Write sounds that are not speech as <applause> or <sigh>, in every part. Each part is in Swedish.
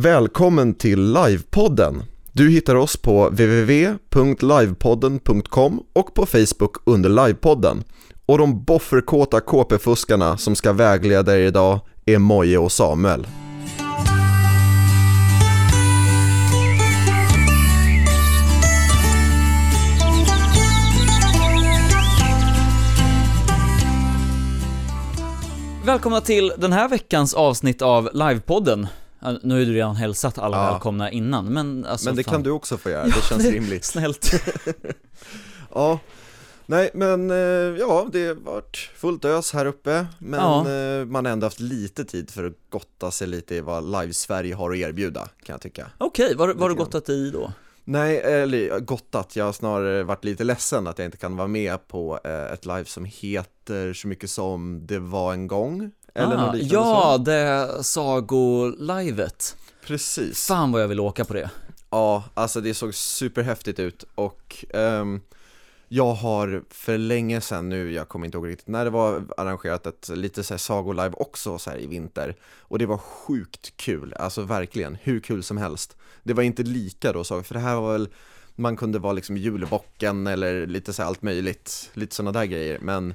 Välkommen till Livepodden. Du hittar oss på www.livepodden.com och på Facebook under Livepodden. Och de bofferkåta KP-fuskarna som ska vägleda er idag är Moje och Samuel. Välkomna till den här veckans avsnitt av Livepodden. Ja, Nu har ju du redan hälsat alla Ja. välkomna innan, men alltså Men det fan. kan du också få göra, det känns det- rimligt. Snällt. <laughs> Ja, nej men eh, ja, det har varit fullt ös här uppe, men Ja. eh, man har ändå haft lite tid för att gotta sig lite i vad Live Sverige har att erbjuda, kan jag tycka. Okej, vad vad har du gottat i då? Nej, eller gottat, jag har snarare varit lite ledsen att jag inte kan vara med på eh, ett live som heter så mycket som Det var en gång, eller ah, något liknande Ja, så. det Sago-livet. Precis. Fan vad jag vill åka på det. Ja, alltså det såg superhäftigt ut och ehm, jag har för länge sedan nu, jag kommer inte ihåg riktigt när det var arrangerat ett lite så här sagolive också så här i vinter och det var sjukt kul, alltså verkligen hur kul som helst. Det var inte lika då för det här var väl man kunde vara liksom julbocken eller lite så här allt möjligt, lite sådana där grejer men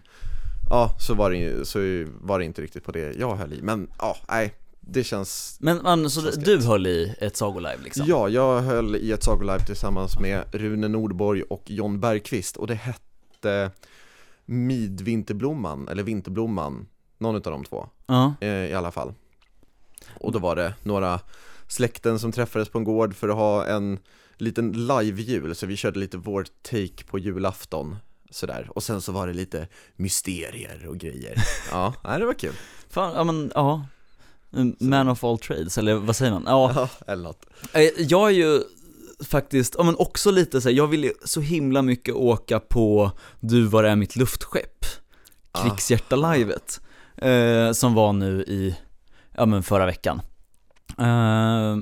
ja, så var det, så var det inte riktigt på det jag höll i, men ja, nej, det känns Men man, så ska du höll i ett Sago-live liksom? Ja, jag höll i ett sagolive tillsammans med Rune Nordborg och John Bergqvist och det hette Midvinterblomman, eller Vinterblomman, någon av de två Ja. eh, i alla fall. Och då var det några släkten som träffades på en gård för att ha en liten live-jul, så vi körde lite vår take på julafton sådär, och sen så var det lite mysterier och grejer. <laughs> Ja, nej, det var kul. Fan, ja men, ja. Man of all trades, eller vad säger man? Ja, <laughs> Ja, eller något. Eh, Jag är ju faktiskt, ja men också lite så här, jag vill ju så himla mycket åka på Du var är mitt luftskepp, Ah. Krigshjärta-livet, eh, som var nu i, ja men förra veckan. Eh,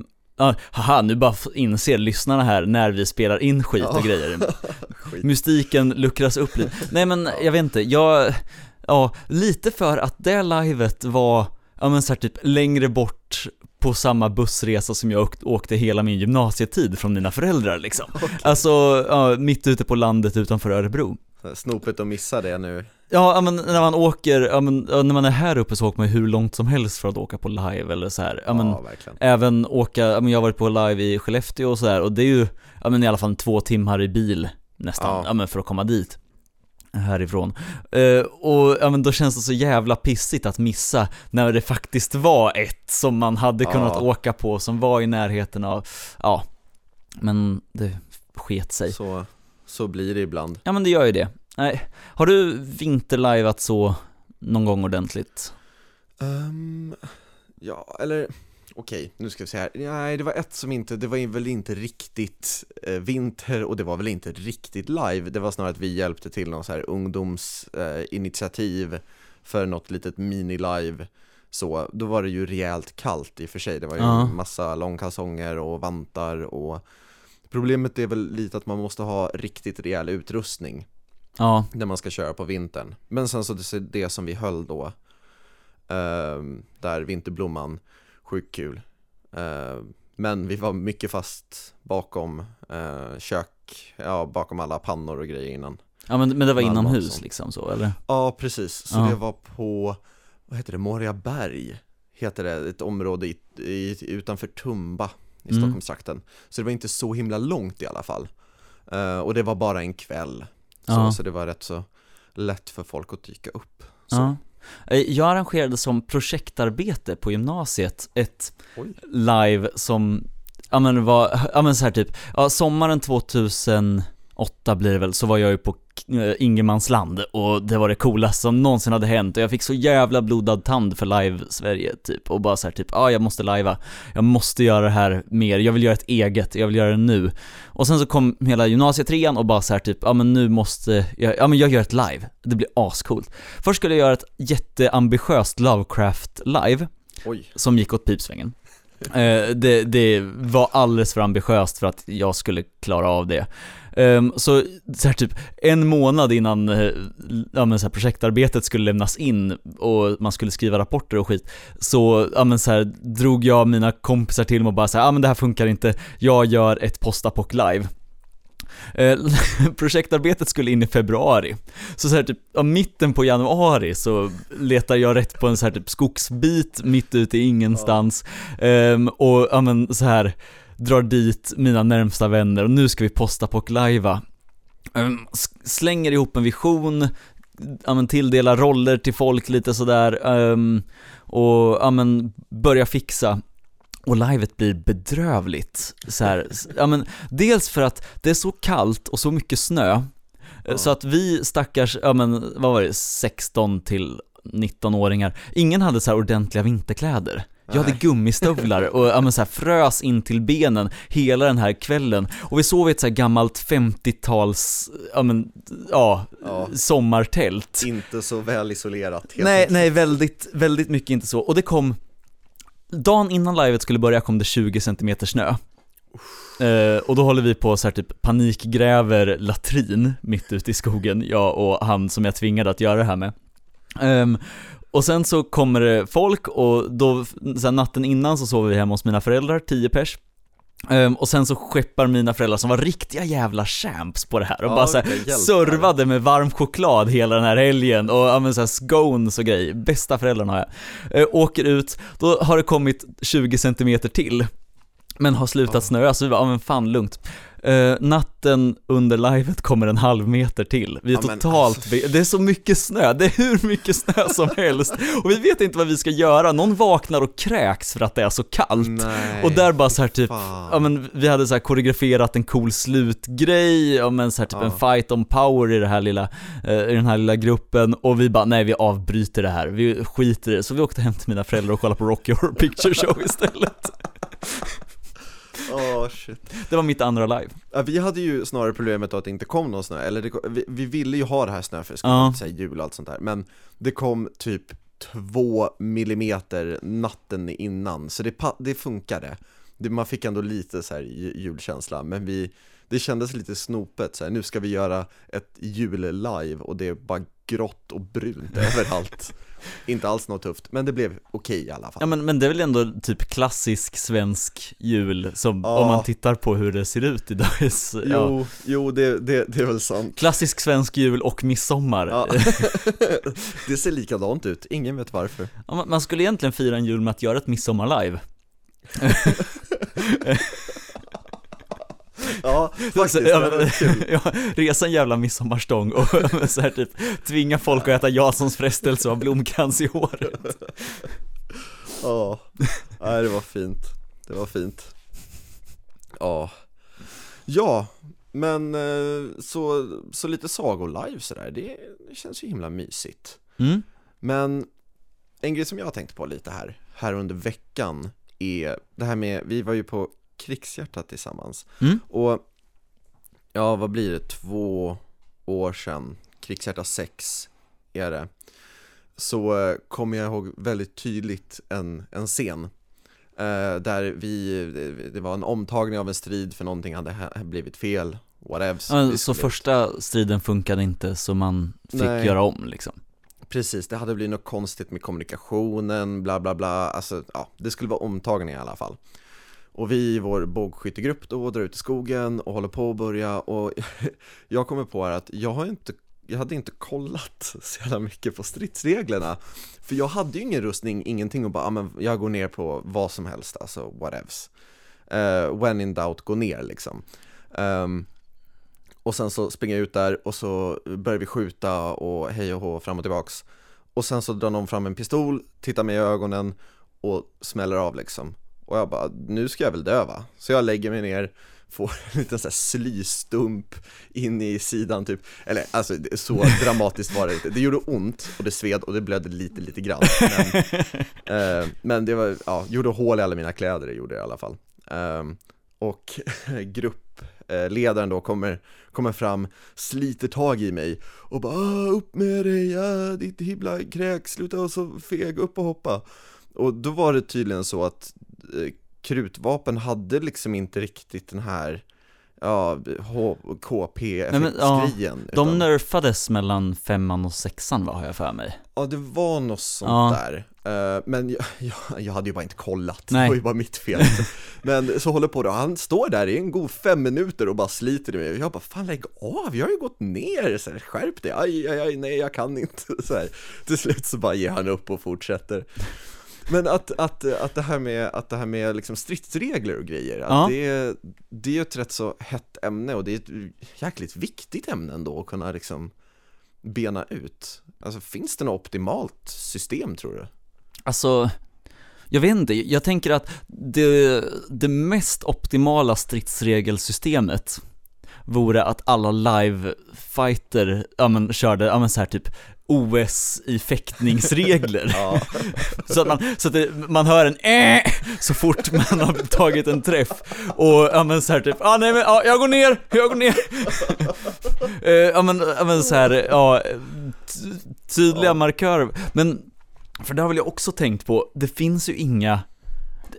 haha, nu bara inser lyssnarna här när vi spelar in skit och grejer. <laughs> Skit. Mystiken luckras upp lite. Nej men jag vet inte, jag, ja, lite för att det livet var, ja men så här typ längre bort på samma bussresa som jag åkt, åkte hela min gymnasietid från mina föräldrar liksom. Alltså, ja, mitt ute på landet utanför Örebro. Snopet att missa det nu. Ja, ja, men när man åker, ja, men, ja, när man är här uppe så åker man hur långt som helst för att åka på live eller så här. Ja, men, verkligen. även åka, ja, men jag har varit på live i Skellefteå och sådär och det är ju, ja men i alla fall två timmar i bil nästan, Ja. ja, men för att komma dit härifrån. Eh, och ja men då känns det så jävla pissigt att missa när det faktiskt var ett som man hade kunnat Ja. åka på som var i närheten av, ja, men det sket sig. Så, så blir det ibland. Ja men det gör ju det. Nej, har du vinterlivat så någon gång ordentligt? Ehm, ja, eller okej, nu ska vi se här. Nej, det var ett som inte, det var väl inte riktigt eh, vinter och det var väl inte riktigt live. Det var snarare att vi hjälpte till någon så här ungdomsinitiativ eh, för något litet mini-live. Så, då var det ju rejält kallt i och för sig. Det var ju Ja. massa långkalsonger och vantar och Problemet är väl lite att man måste ha riktigt rejäl utrustning Ja, när man ska köra på vintern. Men sen så det, det som vi höll då, ehm, där vinterblomman, sjukt kul. Ehm, men vi var mycket fast bakom uh, kök, ja bakom alla pannor och grejer innan. ja men, men det var inomhus liksom så eller? Ja, precis. Så Ja. det var på, vad heter det, Moriaberg, heter det, ett område i, i, utanför Tumba i Mm. Stockholmstrakten. Så det var inte så himla långt i alla fall. Eh, och det var bara en kväll. Så, Ja. så det var rätt så lätt för folk att dyka upp. Så. Ja. Eh, Jag arrangerade som projektarbete på gymnasiet ett Oj. live som, ja men var, ja men så här typ, ja sommaren 2008 blir det väl, så var jag ju på eh, Ingermansland och det var det coolaste som någonsin hade hänt och jag fick så jävla blodad tand för live-Sverige typ och bara så här typ, ja jag måste lajva, jag måste göra det här mer, jag vill göra ett eget, jag vill göra det nu. Och sen så kom hela gymnasietrean och bara så här typ, ja men nu måste jag, ja men jag gör ett live, det blir ascoolt. Först skulle jag göra ett jätteambitiöst Lovecraft-live, som gick åt pipsvängen. Eh, det, det var alldeles för ambitiöst för att jag skulle klara av det. Um, så, så här, typ en månad innan uh, ja, men, så här, projektarbetet skulle lämnas in och man skulle skriva rapporter och skit, så, ja, men, så här, drog jag mina kompisar till mig och bara så ja men det här funkar inte, jag gör ett postapock live. Eh, <laughs> projektarbetet skulle in i februari. Så, så här, typ, av mitten på januari så letar jag rätt på en så här typ skogsbit mitt ute i ingenstans. Ja. Um, och ja men så här drar dit mina närmsta vänner och nu ska vi posta på lajva. Um, slänger ihop en vision, ja men tilldelar roller till folk lite sådär um, och ja men börjar fixa och livet blir bedrövligt. Så här, ja men dels för att det är så kallt och så mycket snö, ja. så att vi stackars, ja men vad var det, 16 till 19-åringar, ingen hade så här ordentliga vinterkläder. Jag hade gummistövlar och ja, men så här, frös in till benen hela den här kvällen och vi sov i ett så här gammalt 50-tals, ja men, ja, ja, sommartält. Inte så väl isolerat. Nej, nej, väldigt, väldigt mycket inte så. Och det kom dagen innan livet skulle börja kom det 20 cm snö. Uh, och då håller vi på så här typ panikgräver latrin mitt ute i skogen, jag och han som jag tvingade att göra det här med. Um, och sen så kommer det folk och då, sen natten innan så sover vi hemma hos mina föräldrar, 10 pers. Um, och sen så skeppar mina föräldrar som var riktiga jävla champs på det här och ja, bara såhär servade med varm choklad hela den här helgen och ja men såhär scones och grejer, bästa föräldrarna har jag. Uh, åker ut, då har det kommit 20 cm till, men har slutat ja. snöa så vi bara, ja men fan lugnt. Uh, natten under livet kommer en halv meter till. Vi är ja, totalt, alltså... det är så mycket snö, det är hur mycket snö som <laughs> helst. Och vi vet inte vad vi ska göra, någon vaknar och kräks för att det är så kallt. Nej, och där bara så här typ, fan. ja men vi hade så här koreograferat en cool slutgrej, ja men så här typ ja. en fight on power i, det här lilla, uh, i den här lilla gruppen. Och vi bara, nej vi avbryter det här, vi skiter i det. Så vi åkte hem till mina föräldrar och kollade på Rocky Horror Picture Show istället. <laughs> <laughs> Oh, shit. Det var mitt andra live. Ja, vi hade ju snarare problemet att det inte kom någon snö, eller det, vi, vi, ville ju ha det här snö för ja. säga jul och allt sånt där, men det kom typ två millimeter natten innan, så det, det funkade. Det, man fick ändå lite så här julkänsla, men vi, det kändes lite snopet så här, nu ska vi göra ett jul-live och det är bara grått och brunt <laughs> överallt Inte alls något tufft, men det blev okej okay i alla fall Ja men, men det är väl ändå typ klassisk svensk jul, som ja. om man tittar på hur det ser ut idag så, Jo, ja. jo det, det, det är väl sant Klassisk svensk jul och midsommar ja. <laughs> Det ser likadant ut, ingen vet varför ja, Man skulle egentligen fira en jul med att göra ett midsommar-live <laughs> Ja, <laughs> faktiskt, ja, men, <laughs> ja, resa en jävla midsommarstång och <laughs> så här, typ tvinga folk att äta Jasons frestelse och ha blomkrans i håret. Ja, nej det var fint, det var fint. Ja, ja men eh, så, så lite sagolive sådär, det, det känns ju himla mysigt. Mm. Men en grej som jag har tänkt på lite här, här under veckan är det här med, vi var ju på Krigshjärta tillsammans. Mm. Och ja, vad blir det, två år sedan, Krigshjärta 6 är det, så eh, kommer jag ihåg väldigt tydligt en, en scen eh, där vi, det var en omtagning av en strid för någonting hade blivit fel, whatevs. Ja, så första striden funkade inte så man fick Nej. göra om liksom? Precis, det hade blivit något konstigt med kommunikationen, bla bla bla, alltså ja, det skulle vara omtagning i alla fall. Och vi i vår bågskyttegrupp då drar ut i skogen och håller på att börja och <laughs> jag kommer på här att jag har inte jag hade inte kollat <laughs> så jävla mycket på stridsreglerna. För jag hade ju ingen rustning, ingenting och bara, ah, men jag går ner på vad som helst, alltså whatevs. Uh, When in doubt, gå ner liksom. Um, Och sen så springer jag ut där och så börjar vi skjuta och hej och hå fram och tillbaks. Och sen så drar någon fram en pistol, tittar mig i ögonen och smäller av liksom och jag bara, nu ska jag väl dö va? Så jag lägger mig ner, får <laughs> en liten sån här slystump in i sidan typ. Eller alltså så <laughs> dramatiskt var det inte, det gjorde ont och det sved och det blödde lite lite grann. Men, <laughs> eh, men det var, ja, gjorde hål i alla mina kläder, det gjorde det i alla fall. Eh, Och gruppledaren då kommer, kommer fram, sliter tag i mig och bara ah, upp med dig, ja, ditt himla kräk, sluta vara så feg, upp och hoppa och då var det tydligen så att Eh, krutvapen hade liksom inte riktigt den här ja, KP-effektsgrejen De nerfades mellan femman och sexan va, har jag för mig. Ja, det var något sånt Ja. där. Eh, men jag, <laughs> jag, jag hade ju bara inte kollat, Nej. det var ju bara mitt fel. <laughs> men så håller på då, han står där i en god fem minuter och bara sliter i mig och jag bara fan lägg av, jag har ju gått ner, så här, skärp dig, aj, aj, aj, nej jag kan inte. <laughs> Så här. Till slut så bara ger han upp och fortsätter. Men att, att, att det här med, att det här med liksom stridsregler och grejer, att Ja. det, är- det är ju ett rätt så hett ämne och det är ett jäkligt viktigt ämne ändå att kunna liksom bena ut. Alltså finns det något optimalt system tror du? Alltså, jag vet inte, jag tänker att det, det mest optimala stridsregelsystemet vore att alla live-fighter, ja men körde, ja men så här typ OS i fäktningsregler. <laughs> Ja, Så att, man, så att det, man hör en äh, så fort man har tagit en träff och ja men så här typ, ah, nej men ja, jag går ner, jag går ner. <laughs> Eh, ja men, ja men så här, ja, tydliga Ja. markörer. Men, för det har väl jag också tänkt på, det finns ju inga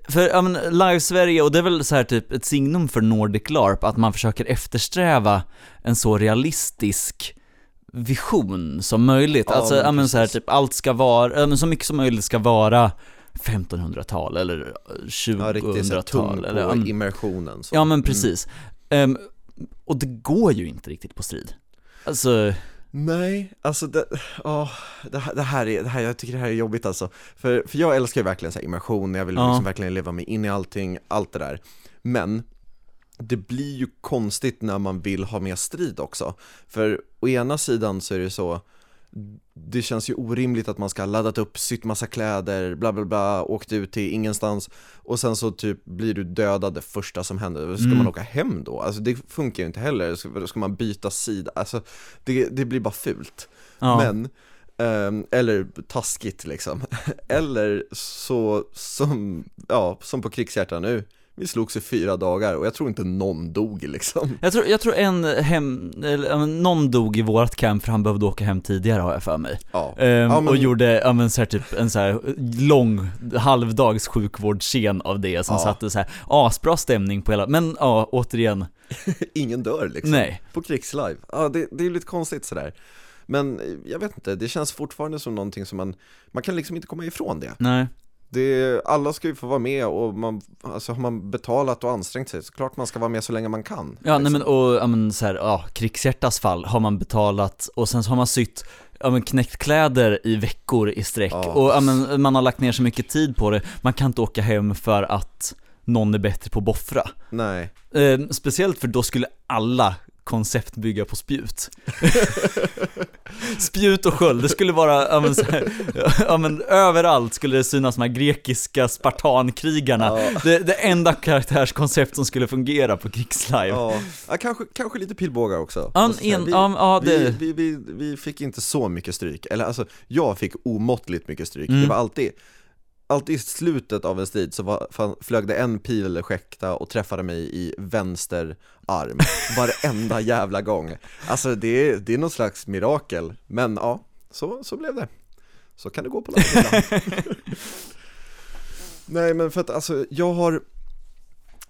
för ja, men, Live Sverige, och det är väl så här typ ett signum för Nordic LARP, att man försöker eftersträva en så realistisk vision som möjligt. Ja, alltså, ja men så här typ, allt ska vara, ja, men så mycket som möjligt ska vara 1500-tal eller ja riktigt så tung 2000-tal på eller, men- immersionen så. ja men Mm. precis. Ehm, och det går ju inte riktigt på strid. Alltså, Nej, alltså det, ja, det, här- det här är, det här, jag tycker det här är jobbigt alltså. För, för jag älskar ju verkligen så immersion, jag vill Ja. liksom verkligen leva mig in i allting, allt det där. Men det blir ju konstigt när man vill ha mer strid också. För å ena sidan så är det så, det känns ju orimligt att man ska ha laddat upp, sytt massa kläder, bla bla bla, åkt ut till ingenstans och sen så typ blir du dödad det första som händer. Ska Mm. man åka hem då? Alltså det funkar ju inte heller, ska, ska man byta sida? Alltså det, det blir bara fult. ja. Men, ehm, eller taskigt liksom. <laughs> eller så, som, ja, som på krigshjärta nu. Vi slogs i fyra dagar och jag tror inte någon dog liksom. Jag tror, jag tror en hem, eller, någon dog i vårt camp för han behövde åka hem tidigare har jag för mig. Ja, Ehm, Ja, men- Och gjorde, ja men så här, typ en så här lång halvdags sjukvårdsscen av det som Ja. satte så här asbra stämning på hela, men ja, återigen, <laughs> ingen dör liksom. nej. På krigslive. Ja, det, det är lite konstigt sådär. Men eh, jag vet inte, det känns fortfarande som någonting som man, man kan liksom inte komma ifrån det. Nej. Det alla ska ju få vara med och man, alltså har man betalat och ansträngt sig så klart man ska vara med så länge man kan. Ja, nej liksom. men och, ja men så här, ja, krigshjärtas fall har man betalat och sen så har man sytt Ja men knäckt kläder i veckor i sträck Ja. och ja, men, man har lagt ner så mycket tid på det, man kan inte åka hem för att någon är bättre på att boffra. Nej. Eh, speciellt för då skulle alla koncept bygga på spjut. <laughs> spjut och sköld, det skulle vara, ja men, här, ja men överallt skulle det synas de här grekiska spartankrigarna. Ja. Det, det enda karaktärskoncept som skulle fungera på krigslive. Ja, ja kanske, kanske lite pilbågar också. Här, en, vi, ja, det, vi, vi, vi, vi fick inte så mycket stryk, eller alltså jag fick omåttligt mycket stryk. Mm. Det var alltid, alltid i slutet av en strid så var, fan, flög det en pil skäkta och träffade mig i vänster arm <laughs> varenda jävla gång. Alltså det är, det är någon slags mirakel, men ja, så, så blev det. Så kan det gå på ibland. <laughs> Nej men för att alltså jag har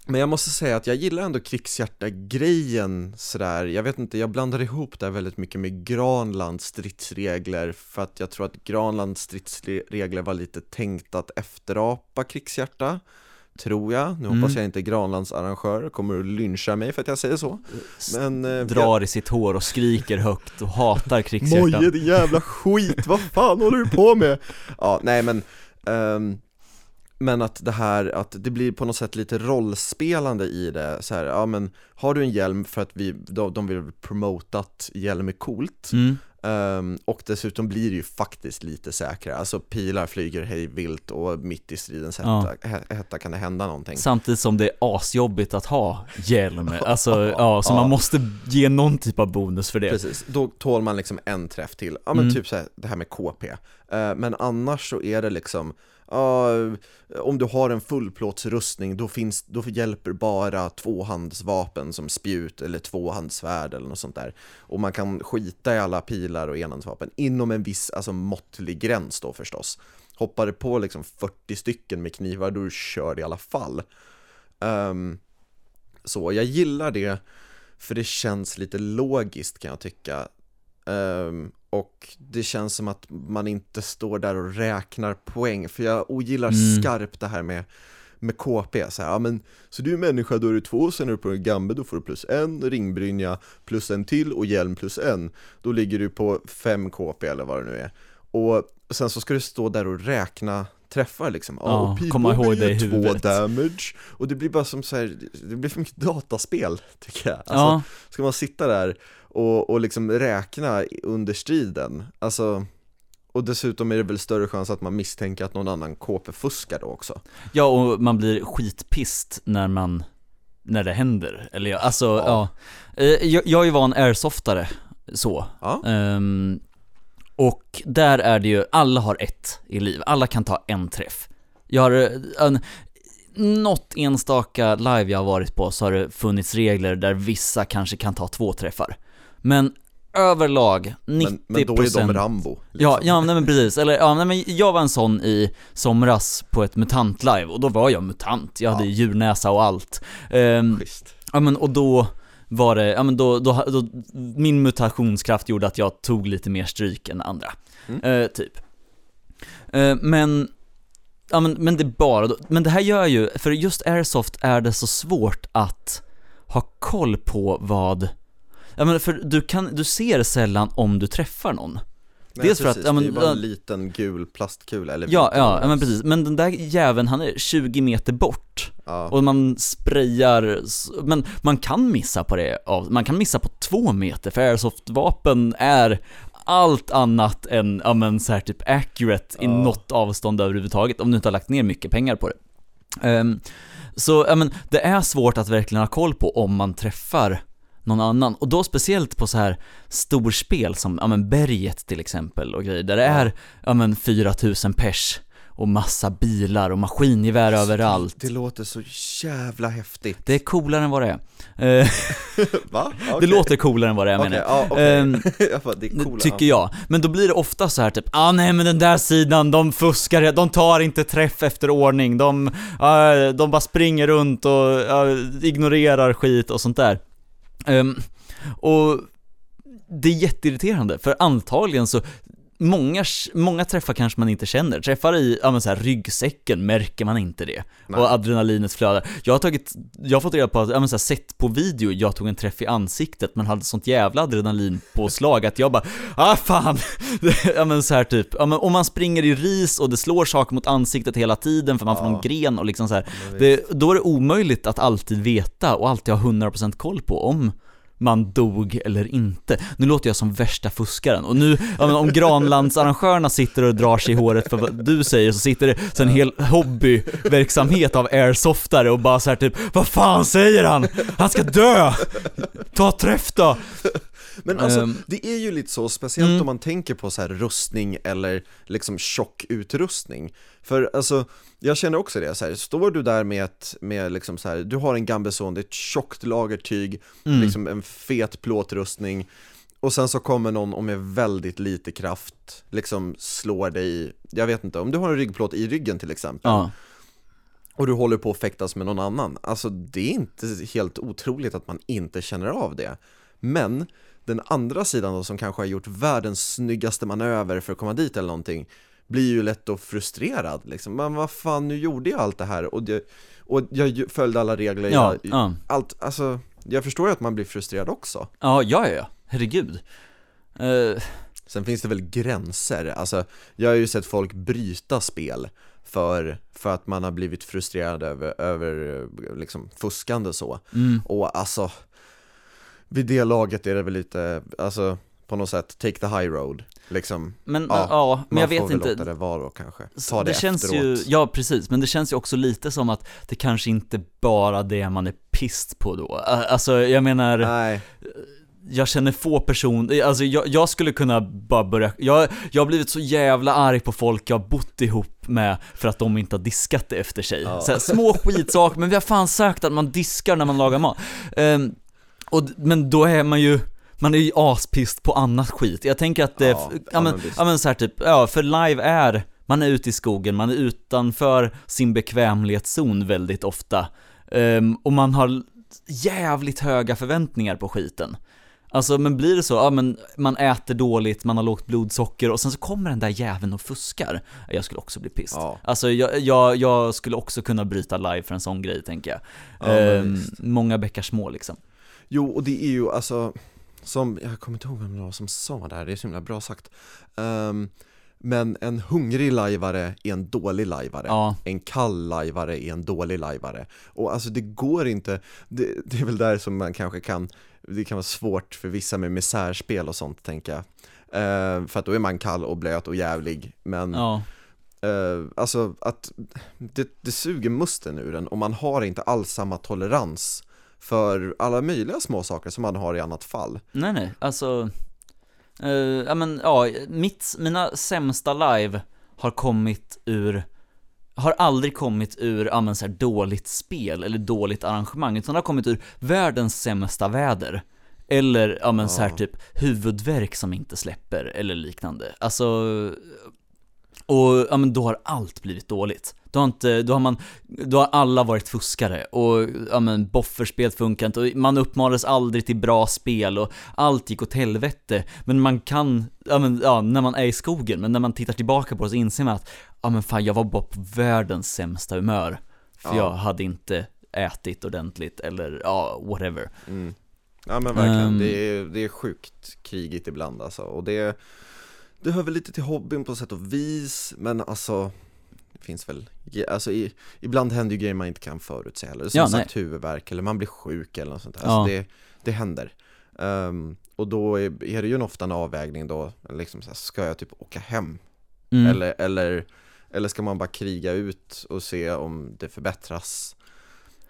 men jag måste säga att jag gillar ändå krigshjärta-grejen sådär, jag vet inte, jag blandar ihop det här väldigt mycket med Granlands stridsregler för att jag tror att Granlands stridsregler var lite tänkt att efterapa krigshjärta Tror jag, nu Mm. hoppas jag inte Granlands arrangörer kommer att lyncha mig för att jag säger så Men eh, drar i sitt hår och skriker högt och hatar krigshjärtan. Moje din jävla skit, vad fan håller du på med? Ja, nej men ehm, Men att det här, att det blir på något sätt lite rollspelande i det så här, ja men Har du en hjälm för att vi, de, de vill promota att hjälm är coolt Mm. ehm, Och dessutom blir det ju faktiskt lite säkrare, alltså pilar flyger hej vilt och mitt i stridens Ja. hetta, he- hetta kan det hända någonting Samtidigt som det är asjobbigt att ha hjälm, <laughs> alltså ja, så Ja. man måste ge någon typ av bonus för det. Precis, då tål man liksom en träff till. Ja men Mm. typ så här, det här med KP. Eh, men annars så är det liksom, Uh, om du har en fullplåtsrustning då, finns, då hjälper bara tvåhandsvapen som spjut eller tvåhandssvärd eller något sånt där. Och man kan skita i alla pilar och enhandsvapen inom en viss, alltså måttlig gräns då förstås. Hoppar det på liksom 40 stycken med knivar då är du körd i alla fall. Um, så jag gillar det För det känns lite logiskt kan jag tycka. Um, och det känns som att man inte står där och räknar poäng, för jag ogillar Mm. skarpt det här med med KP, så här, ja men så du är människa då är du två, sen är du på en gambe då får du plus en, ringbrynja plus en till och hjälm plus en Då ligger du på 5 KP eller vad det nu är Och sen så ska du stå där och räkna träffar liksom Ja, och komma pilbåge ihåg det i två huvudet. damage Och det blir bara som så här, det blir för mycket dataspel tycker jag alltså, ja, Ska man sitta där och, och liksom räkna under striden, alltså och dessutom är det väl större chans att man misstänker att någon annan KP-fuskar då också ja, och man blir skitpist när man, när det händer. Eller ja, alltså, ja. Ja. Eh, Jag, jag är ju van airsoftare, så. Ja, Ehm, och där är det ju, alla har ett i liv, alla kan ta en träff. Jag har, eh, en, något enstaka live jag har varit på så har det funnits regler där vissa kanske kan ta två träffar. Men överlag, 90% men, men då är de Rambo liksom. Ja, ja nej men precis, eller ja, nej men jag var en sån i somras på ett MUTANT-live och då var jag mutant, jag hade Ja. djurnäsa och allt. Ehm. Ja men och då var det, ja men då, då, då, min mutationskraft gjorde att jag tog lite mer stryk än andra. Mm. Eh, typ. Eh, men, ja men, men det bara men det här gör ju, för just Airsoft är det så svårt att ha koll på vad, ja men för du kan, du ser sällan om du träffar någon. Nej, dels för att, precis, ja, men- det är bara en liten gul plastkula eller Ja, ja, ja men precis, men den där jäveln han är 20 meter bort. ja. Och man sprayar, men man kan missa på det, man kan missa på två meter för airsoft-vapen är allt annat än, ja men så här typ accurate i Ja. något avstånd överhuvudtaget, om du inte har lagt ner mycket pengar på det. Ehm, så, ja men det är svårt att verkligen ha koll på om man träffar någon annan, och då speciellt på så här storspel som, ja men berget till exempel och grejer, där det är, ja men 4000 pers och massa bilar och maskingevär överallt. Det låter så jävla häftigt Det är coolare än vad det är. Eh, <laughs> Va? <laughs> Det Okej. låter coolare än vad det är Okej, menar ja okej Ehm, <laughs> Jag bara, det är coola Tycker jag. Men då blir det ofta så här typ, ah nej men den där sidan, de fuskar, de tar inte träff efter ordning, de, ah, de bara springer runt och ah, ignorerar skit och sånt där. Ehm, och det är jätteirriterande, för antagligen så Många, många träffar kanske man inte känner, träffar i ja, men så här, ryggsäcken märker man inte det. Nej. Och adrenalinet flödar. Jag har tagit, jag har fått reda på att, ja men så här, sett på video, jag tog en träff i ansiktet men hade sånt jävla adrenalinpåslag att jag bara, ah fan! <laughs> ja men så här typ, ja, men om man springer i ris och det slår saker mot ansiktet hela tiden för man får Ja. någon gren och liksom så det, då är det omöjligt att alltid veta och alltid ha 100% koll på om man dog eller inte. Nu låter jag som värsta fuskaren och nu, ja, men om Granlandsarrangörerna sitter och drar sig i håret för vad du säger så sitter det så en hel hobbyverksamhet av airsoftare och bara så här typ Vad fan säger han? Han ska dö! Ta träff då! Men alltså, Ehm. det är ju lite så, speciellt Mm. om man tänker på så här rustning eller liksom tjock utrustning För alltså, jag känner också det, så här, står du där med ett, med liksom så här, du har en gambeson, det är ett tjockt lagertyg, Mm. liksom en fet plåtrustning och sen så kommer någon och med väldigt lite kraft liksom slår dig, jag vet inte, om du har en ryggplåt i ryggen till exempel Ja, och du håller på att fäktas med någon annan. Alltså det är inte helt otroligt att man inte känner av det. Men den andra sidan då som kanske har gjort världens snyggaste manöver för att komma dit eller någonting blir ju lätt då frustrerad liksom. Men vad fan, nu gjorde jag allt det här och, det, och jag följde alla regler. ja, jag, ja. Allt, alltså, jag förstår ju att man blir frustrerad också. Ja, ja, ja, herregud. Eh, Sen finns det väl gränser, alltså jag har ju sett folk bryta spel för, för att man har blivit frustrerad över, över liksom fuskande så. mm. Och alltså, vid det laget är det väl lite, alltså på något sätt, take the high road liksom. Men, Ja, ja, men Man jag får vet inte. låta det vara då kanske. Ta det, det känns efteråt. ju, ja precis, men det känns ju också lite som att det kanske inte bara det man är pist på då. Alltså jag menar, Nej, jag känner få personer, alltså jag, jag skulle kunna bara börja, jag, jag har blivit så jävla arg på folk jag har bott ihop med för att de inte har diskat det efter sig. Ja. Här, små <laughs> skitsaker, men vi har fan sagt att man diskar när man lagar mat. Ehm, och, men då är man ju, man är ju aspist på annat skit. Jag tänker att det, Ja, ja, ja, men, ja men så här typ, ja för live är, man är ute i skogen, man är utanför sin bekvämlighetszon väldigt ofta. Ehm, och man har jävligt höga förväntningar på skiten. Alltså men blir det så, ja men man äter dåligt, man har lågt blodsocker och sen så kommer den där jäveln och fuskar. Jag skulle också bli pissed. Ja. Alltså jag, jag, jag skulle också kunna bryta live för en sån grej tänker jag. Ja, visst. många bäckar små liksom. Jo, och det är ju alltså, som, jag kommer inte ihåg vem det var som sa det här, det är så himla bra sagt. Ehm, men en hungrig lajvare är en dålig lajvare. Ja, En kall lajvare är en dålig lajvare. Och alltså det går inte, det, det är väl där som man kanske kan, det kan vara svårt för vissa med misärspel och sånt tänker jag. Ehm, för att då är man kall och blöt och jävlig, men ja. Eh, alltså att det, det suger musten ur en och man har inte alls samma tolerans för alla möjliga små saker som man har i annat fall. Nej nej, alltså, eh, ja men ja, mitt, mina sämsta live har kommit ur, har aldrig kommit ur, ja men så här dåligt spel eller dåligt arrangemang, utan det har kommit ur världens sämsta väder. Eller, ja men så här Ja. typ huvudvärk som inte släpper, eller liknande. Alltså, och ja men då har allt blivit dåligt. Då har inte, då har man, då har alla varit fuskare och ja men bofferspel funkar inte och man uppmanades aldrig till bra spel och allt gick åt helvete. Men man kan, ja men ja, när man är i skogen, men när man tittar tillbaka på det så inser man att, ja men fan jag var bara på världens sämsta humör. För Ja. jag hade inte ätit ordentligt eller ja, whatever. Mm. Ja men verkligen, Ehm. det, är, det är sjukt krigigt ibland alltså och det, det hör väl lite till hobbyn på sätt och vis men alltså finns väl, alltså i, ibland händer ju grejer man inte kan förutse heller, som Ja, sagt huvudvärk eller man blir sjuk eller något sånt där, Ja. alltså det, det händer Ehm, Och då är, är det ju en ofta en avvägning då, liksom så här, ska jag typ åka hem Mm. eller, eller, eller ska man bara kriga ut och se om det förbättras?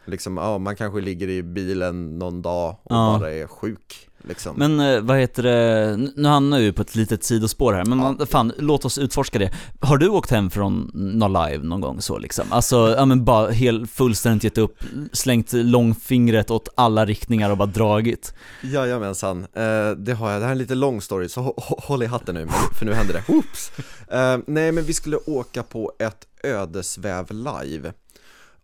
Liksom, ja, man kanske ligger i bilen någon dag och Ja. bara är sjuk liksom. Men eh, vad heter det, nu hamnar vi ju på ett litet sidospår här, men man, fan, låt oss utforska det. Har du åkt hem från någon live någon gång så liksom? Alltså, ja men bara helt fullständigt gett upp, slängt långfingret åt alla riktningar och bara dragit. Jajamensan, eh, det har jag. Det här är en lite lång story, så hå- hå- håll i hatten nu, för nu händer det. Oops. Eh, nej, men vi skulle åka på ett ödesväv live.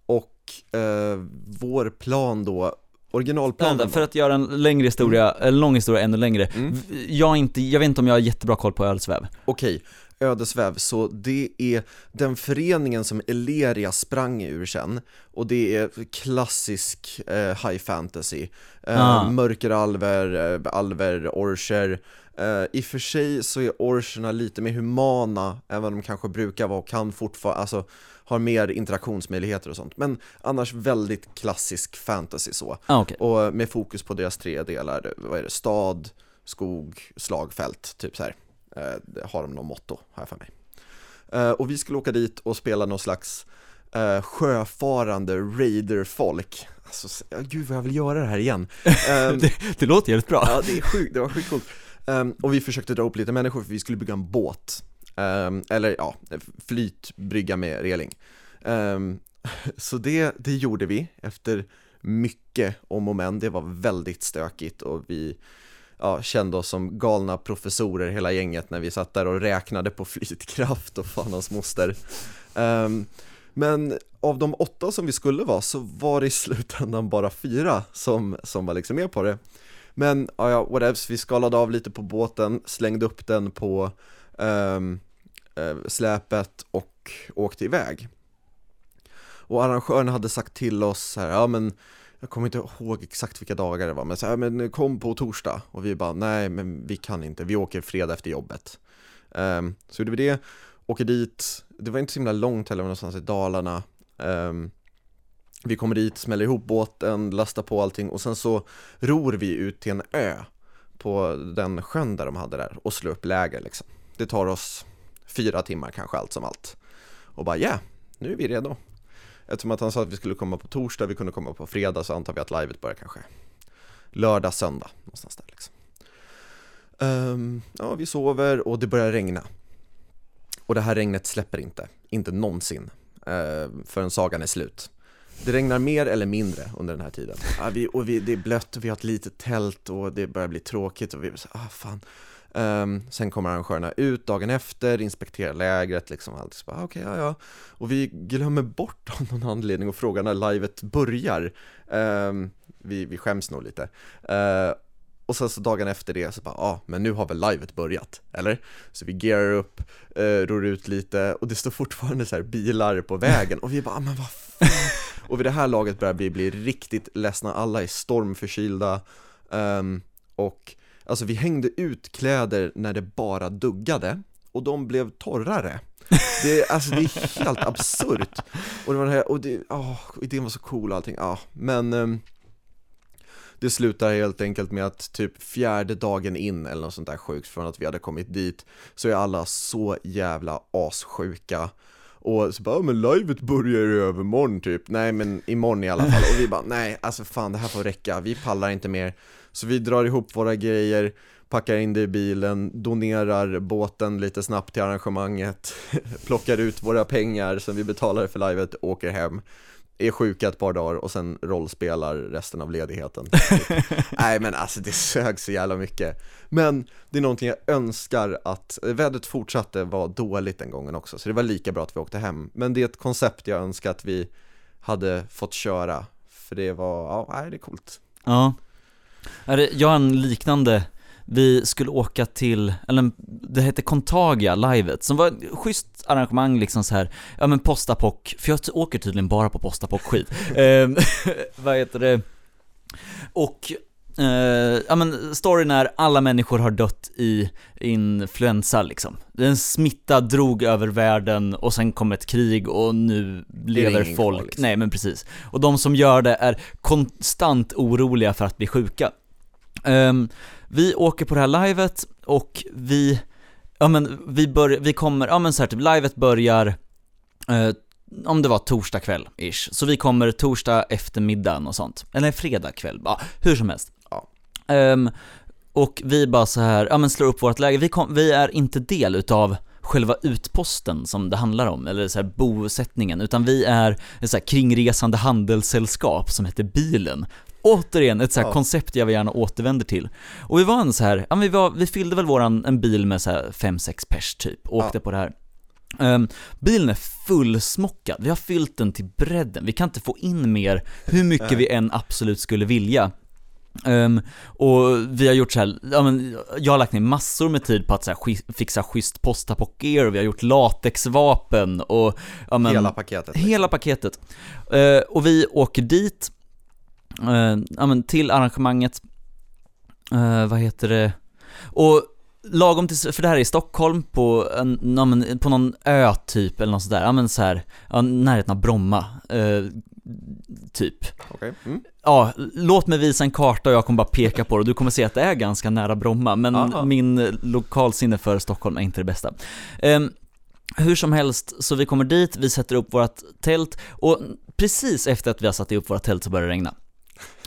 Och eh, vår plan då, originalplanen Vänta, för att göra en längre historia, en lång historia ännu längre. Mm. Jag, inte, jag vet inte om jag har jättebra koll på ölsväv. Okej, ödesväv, så det är den föreningen som Eleria sprang ur sen och det är klassisk eh, high fantasy eh, Ah. Mörkeralver, eh, alver, orcher eh, I och för sig så är orcherna lite mer humana än vad de kanske brukar vara och kan fortfarande, alltså har mer interaktionsmöjligheter och sånt men annars väldigt klassisk fantasy så Ah, okej. och med fokus på deras tre delar, vad är det, stad, skog, slagfält, typ så här. Eh, har de någon motto, har jag för mig. Eh, och vi skulle åka dit och spela någon slags eh, sjöfarande raiderfolk. Alltså, gud vad jag vill göra det här igen. <laughs> Ehm, Det, det låter jävligt bra. Ja, det är sjukt, det var sjukt coolt. Ehm, och vi försökte dra upp lite människor för vi skulle bygga en båt. Um, eller ja, flytbrygga med reling. Um, <laughs> så det, det gjorde vi efter mycket om och men. Det var väldigt stökigt och vi ja, kände oss som galna professorer hela gänget när vi satt där och räknade på <laughs> flytkraft och fan hans moster. Um, men av de åtta som vi skulle vara så var det i slutändan bara fyra som, som var liksom med på det. Men ja, ja, whatevs, vi skalade av lite på båten, slängde upp den på um, Eh, släpet och åkte iväg. Och arrangören hade sagt till oss så här, ja men jag kommer inte ihåg exakt vilka dagar det var, men så här, men kom på torsdag. Och vi bara, nej men vi kan inte, vi åker fredag efter jobbet. Um, så gjorde vi det, åker dit, det var inte så himla långt heller, någonstans i Dalarna. Um, vi kommer dit, smäller ihop båten, lastar på allting och sen så ror vi ut till en ö på den sjön där de hade där och slår upp läger liksom. Det tar oss fyra timmar kanske allt som allt. Och bara ja, yeah, nu är vi redo. Eftersom att han sa att vi skulle komma på torsdag, vi kunde komma på fredag så antar vi att livet börjar kanske lördag, söndag någonstans där liksom. Um, ja, vi sover och det börjar regna. Och det här regnet släpper inte, inte någonsin, uh, förrän sagan är slut. Det regnar mer eller mindre under den här tiden. Ja, vi, och vi, det är blött och vi har ett litet tält och det börjar bli tråkigt och vi så, ah fan. Um, sen kommer arrangörerna ut dagen efter, inspekterar lägret liksom allt. Så bara, okay, okej, ja, ja. Och vi glömmer bort av någon anledning att fråga när livet börjar. Um, vi, vi skäms nog lite. Uh, och sen så dagen efter det så bara, ja ah, men nu har väl livet börjat, eller? Så vi gearar upp, uh, ror ut lite och det står fortfarande så bilar på vägen och vi bara, ah, men vad fan? Och vid det här laget börjar vi bli riktigt ledsna, alla är stormförkylda um, och alltså vi hängde ut kläder när det bara duggade och de blev torrare. Det, alltså det är helt absurt. Och det var det här, och det, oh, idén var så cool och allting, ja oh, men um, det slutar helt enkelt med att typ fjärde dagen in eller något sånt där sjukt från att vi hade kommit dit så är alla så jävla assjuka och så bara, men livet börjar i övermorgon typ, nej men imorgon i alla fall. Och vi bara, <laughs> nej alltså fan det här får räcka, vi pallar inte mer. Så vi drar ihop våra grejer, packar in det i bilen, donerar båten lite snabbt till arrangemanget, <laughs> plockar ut våra pengar som vi betalar för livet, åker hem är sjuka ett par dagar och sen rollspelar resten av ledigheten. <laughs> Nej men alltså det sög så jävla mycket. Men det är någonting jag önskar att, vädret fortsatte vara dåligt den gången också så det var lika bra att vi åkte hem. Men det är ett koncept jag önskar att vi hade fått köra För det var, ja, det är coolt. Ja. Jag har en liknande vi skulle åka till, eller det hette Contagia, livet, som var ett schysst arrangemang liksom så här, ja men postapock, för jag åker tydligen bara på postapock-skit. <laughs> eh, <laughs> vad heter det? Och Uh, ja men storyn är, alla människor har dött i influensa liksom. En smitta drog över världen och sen kom ett krig och nu lever folk, liksom. nej men precis. Och de som gör det är konstant oroliga för att bli sjuka. Um, vi åker på det här livet och vi, ja men vi börjar, vi kommer, ja men så här, typ livet börjar eh, om det var torsdag kväll ish, så vi kommer torsdag eftermiddag och sånt, eller fredag kväll, ja, hur som helst. Ja. Um, och vi bara så här, ja men slår upp vårt läge, vi, kom, vi är inte del utav själva utposten som det handlar om, eller så här bosättningen, utan vi är ett så här kringresande handelssällskap som heter Bilen, återigen ett så ja. koncept jag gärna återvänder till. Och vi var en så här, ja, vi, var, vi fyllde väl våran, en bil med så här 5-6 pers typ, och åkte ja. på det här. Um, bilen är fullsmockad, vi har fyllt den till bredden, vi kan inte få in mer hur mycket vi än absolut skulle vilja. Um, och vi har gjort så här, ja, men jag har lagt ner massor med tid på att så här, fixa schysst postapock-gear, vi har gjort latexvapen och ja, men, Hela paketet Hela liksom. paketet. Uh, och vi åker dit, uh, ja, men till arrangemanget, uh, vad heter det, och lagom till, för det här är i Stockholm på, en, ja, men, på någon ö typ eller något sådär, ja men så här, ja, närheten av Bromma, uh, typ. Okay. Mm. Ja, låt mig visa en karta och jag kommer bara peka på det och du kommer se att det är ganska nära Bromma, men Aha. min lokalsinne för Stockholm är inte det bästa. Um, hur som helst, så vi kommer dit, vi sätter upp vårt tält och precis efter att vi har satt upp våra tält så börjar det regna.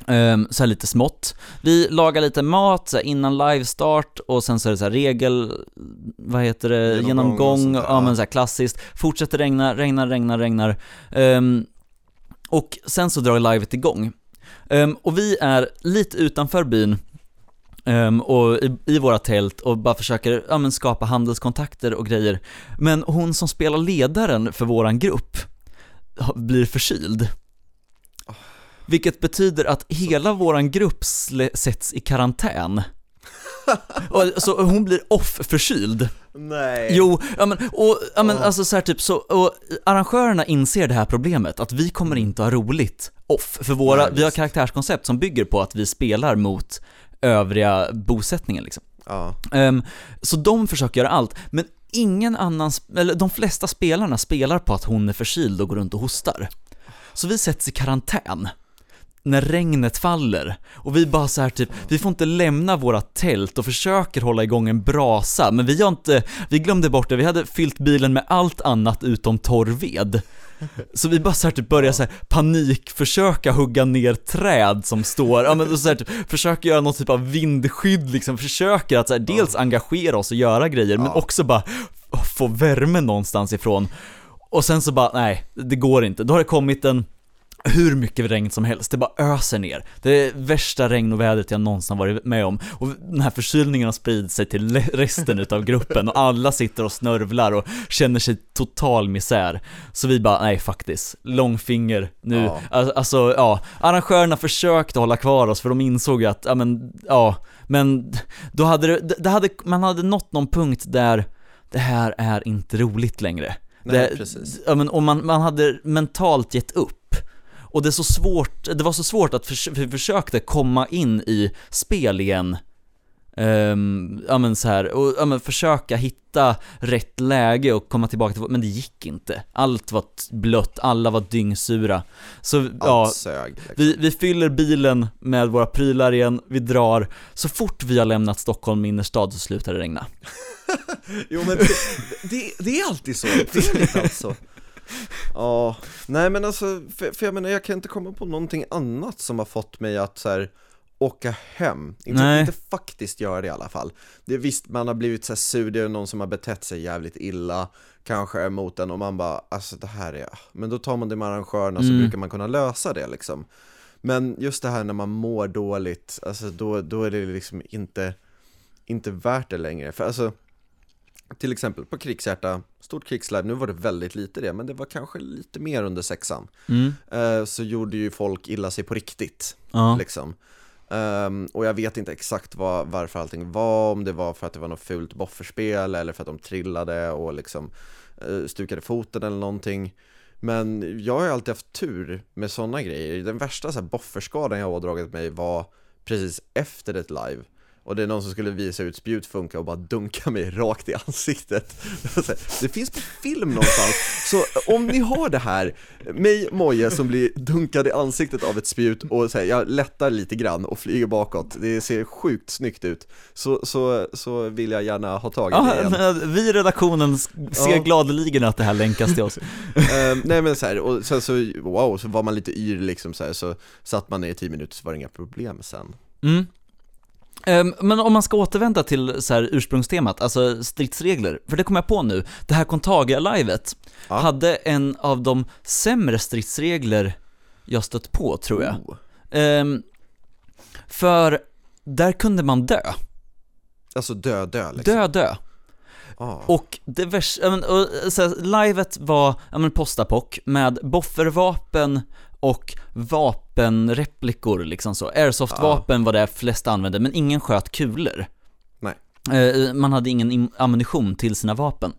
Um, så lite smått. Vi lagar lite mat så innan livestart och sen så är det så regel, vad heter det, genomgång, genomgång ja men så klassiskt. Fortsätter regna, regnar, regnar, regnar. Um, och sen så drar livet igång. Um, och vi är lite utanför byn och i, i, våra tält och bara försöker ja, men skapa handelskontakter och grejer. Men hon som spelar ledaren för våran grupp blir förkyld. Vilket betyder att hela våran grupp sätts i karantän. och, så hon blir off-förkyld. Nej. Jo, ja men, och, ja men oh. alltså så här, typ så, och arrangörerna inser det här problemet, att vi kommer inte ha roligt off, för våra, Nej, vi har karaktärskoncept som bygger på att vi spelar mot övriga bosättningen liksom. Ja. Um, så de försöker göra allt, men ingen annan, eller de flesta spelarna spelar på att hon är förkyld och går runt och hostar. Så vi sätts i karantän när regnet faller och vi bara så här typ, vi får inte lämna våra tält och försöker hålla igång en brasa, men vi har inte, vi glömde bort det, vi hade fyllt bilen med allt annat utom torr ved. Så vi bara så här typ börjar så här panik försöka hugga ner träd som står, ja men så här typ, försöker göra någon typ av vindskydd liksom, försöker att så här, dels engagera oss och göra grejer, men också bara få värme någonstans ifrån. Och sen så bara, nej, det går inte. Då har det kommit en hur mycket regn som helst, det bara öser ner. Det är värsta regnovädret jag någonsin varit med om. Och den här förkylningen har spridit sig till resten utav gruppen och alla sitter och snörvlar och känner sig total misär. Så vi bara, nej faktiskt, långfinger nu. Ja. Alltså, ja, arrangörerna försökte hålla kvar oss för de insåg ju att, ja men, ja, men då hade det, det hade, man hade nått någon punkt där det här är inte roligt längre. Nej, det, precis. Ja, men, och man, man hade mentalt gett upp. Och det, är så svårt, det var så svårt att förs vi försökte komma in i spel igen. Um, ja men så här, och ja, men försöka hitta rätt läge och komma tillbaka till, men det gick inte. Allt var blött, alla var dyngsura. Så Allt ja, sög. Liksom. vi, vi fyller bilen med våra prylar igen, vi drar. Så fort vi har lämnat Stockholm innerstad så slutar det regna. <laughs> Jo men det, det, det är alltid så, det är lite alltså Ja, nej men alltså, för, för jag menar jag kan inte komma på någonting annat som har fått mig att så här, åka hem, inte, Nej. inte faktiskt göra det i alla fall Det är visst, man har blivit så här sur, det är någon som har betett sig jävligt illa Kanske mot en och man bara, alltså det här är, men då tar man det med arrangörerna så Mm. brukar man kunna lösa det liksom Men just det här när man mår dåligt, alltså då, då är det liksom inte, inte värt det längre, för alltså till exempel på Krigshjärta, stort krigslive, nu var det väldigt lite det, men det var kanske lite mer under sexan. Mm. Eh, så gjorde ju folk illa sig på riktigt, Ja. liksom. Ehm, och jag vet inte exakt vad, varför allting var, om det var för att det var något fult bofferspel eller för att de trillade och liksom eh, stukade foten eller någonting. Men jag har ju alltid haft tur med sådana grejer. Den värsta så här, bofferskadan jag ådragit mig var precis efter ett live. Och det är någon som skulle visa ut spjutfunka och bara dunka mig rakt i ansiktet. <laughs> Det finns på film någonstans, så om ni har det här, mig, Moje, som blir dunkad i ansiktet av ett spjut och så här, jag lättar lite grann och flyger bakåt, det ser sjukt snyggt ut, så, så, så vill jag gärna ha tag i det Ja, igen. men vi i redaktionen ser Ja. gladeligen att det här länkas till oss. <laughs> Ehm, nej men så här, och sen så, wow, så var man lite yr liksom så här, så satt man ner i 10 minuter så var det inga problem sen. Mm. Ehm, men om man ska återvända till så här ursprungstemat, alltså stridsregler, för det kom jag på nu, det här Contagia-livet Ja. hade en av de sämre stridsregler jag stött på, tror jag. Oh. Ehm, för där kunde man dö, Alltså dö, dö liksom. dö, dö. Ah. Och det värsta, här, livet var, men postapock med boffervapen och vapenreplikor liksom så. Airsoftvapen var det flesta använde, men ingen sköt kulor. Nej. Eh, man hade ingen ammunition till sina vapen.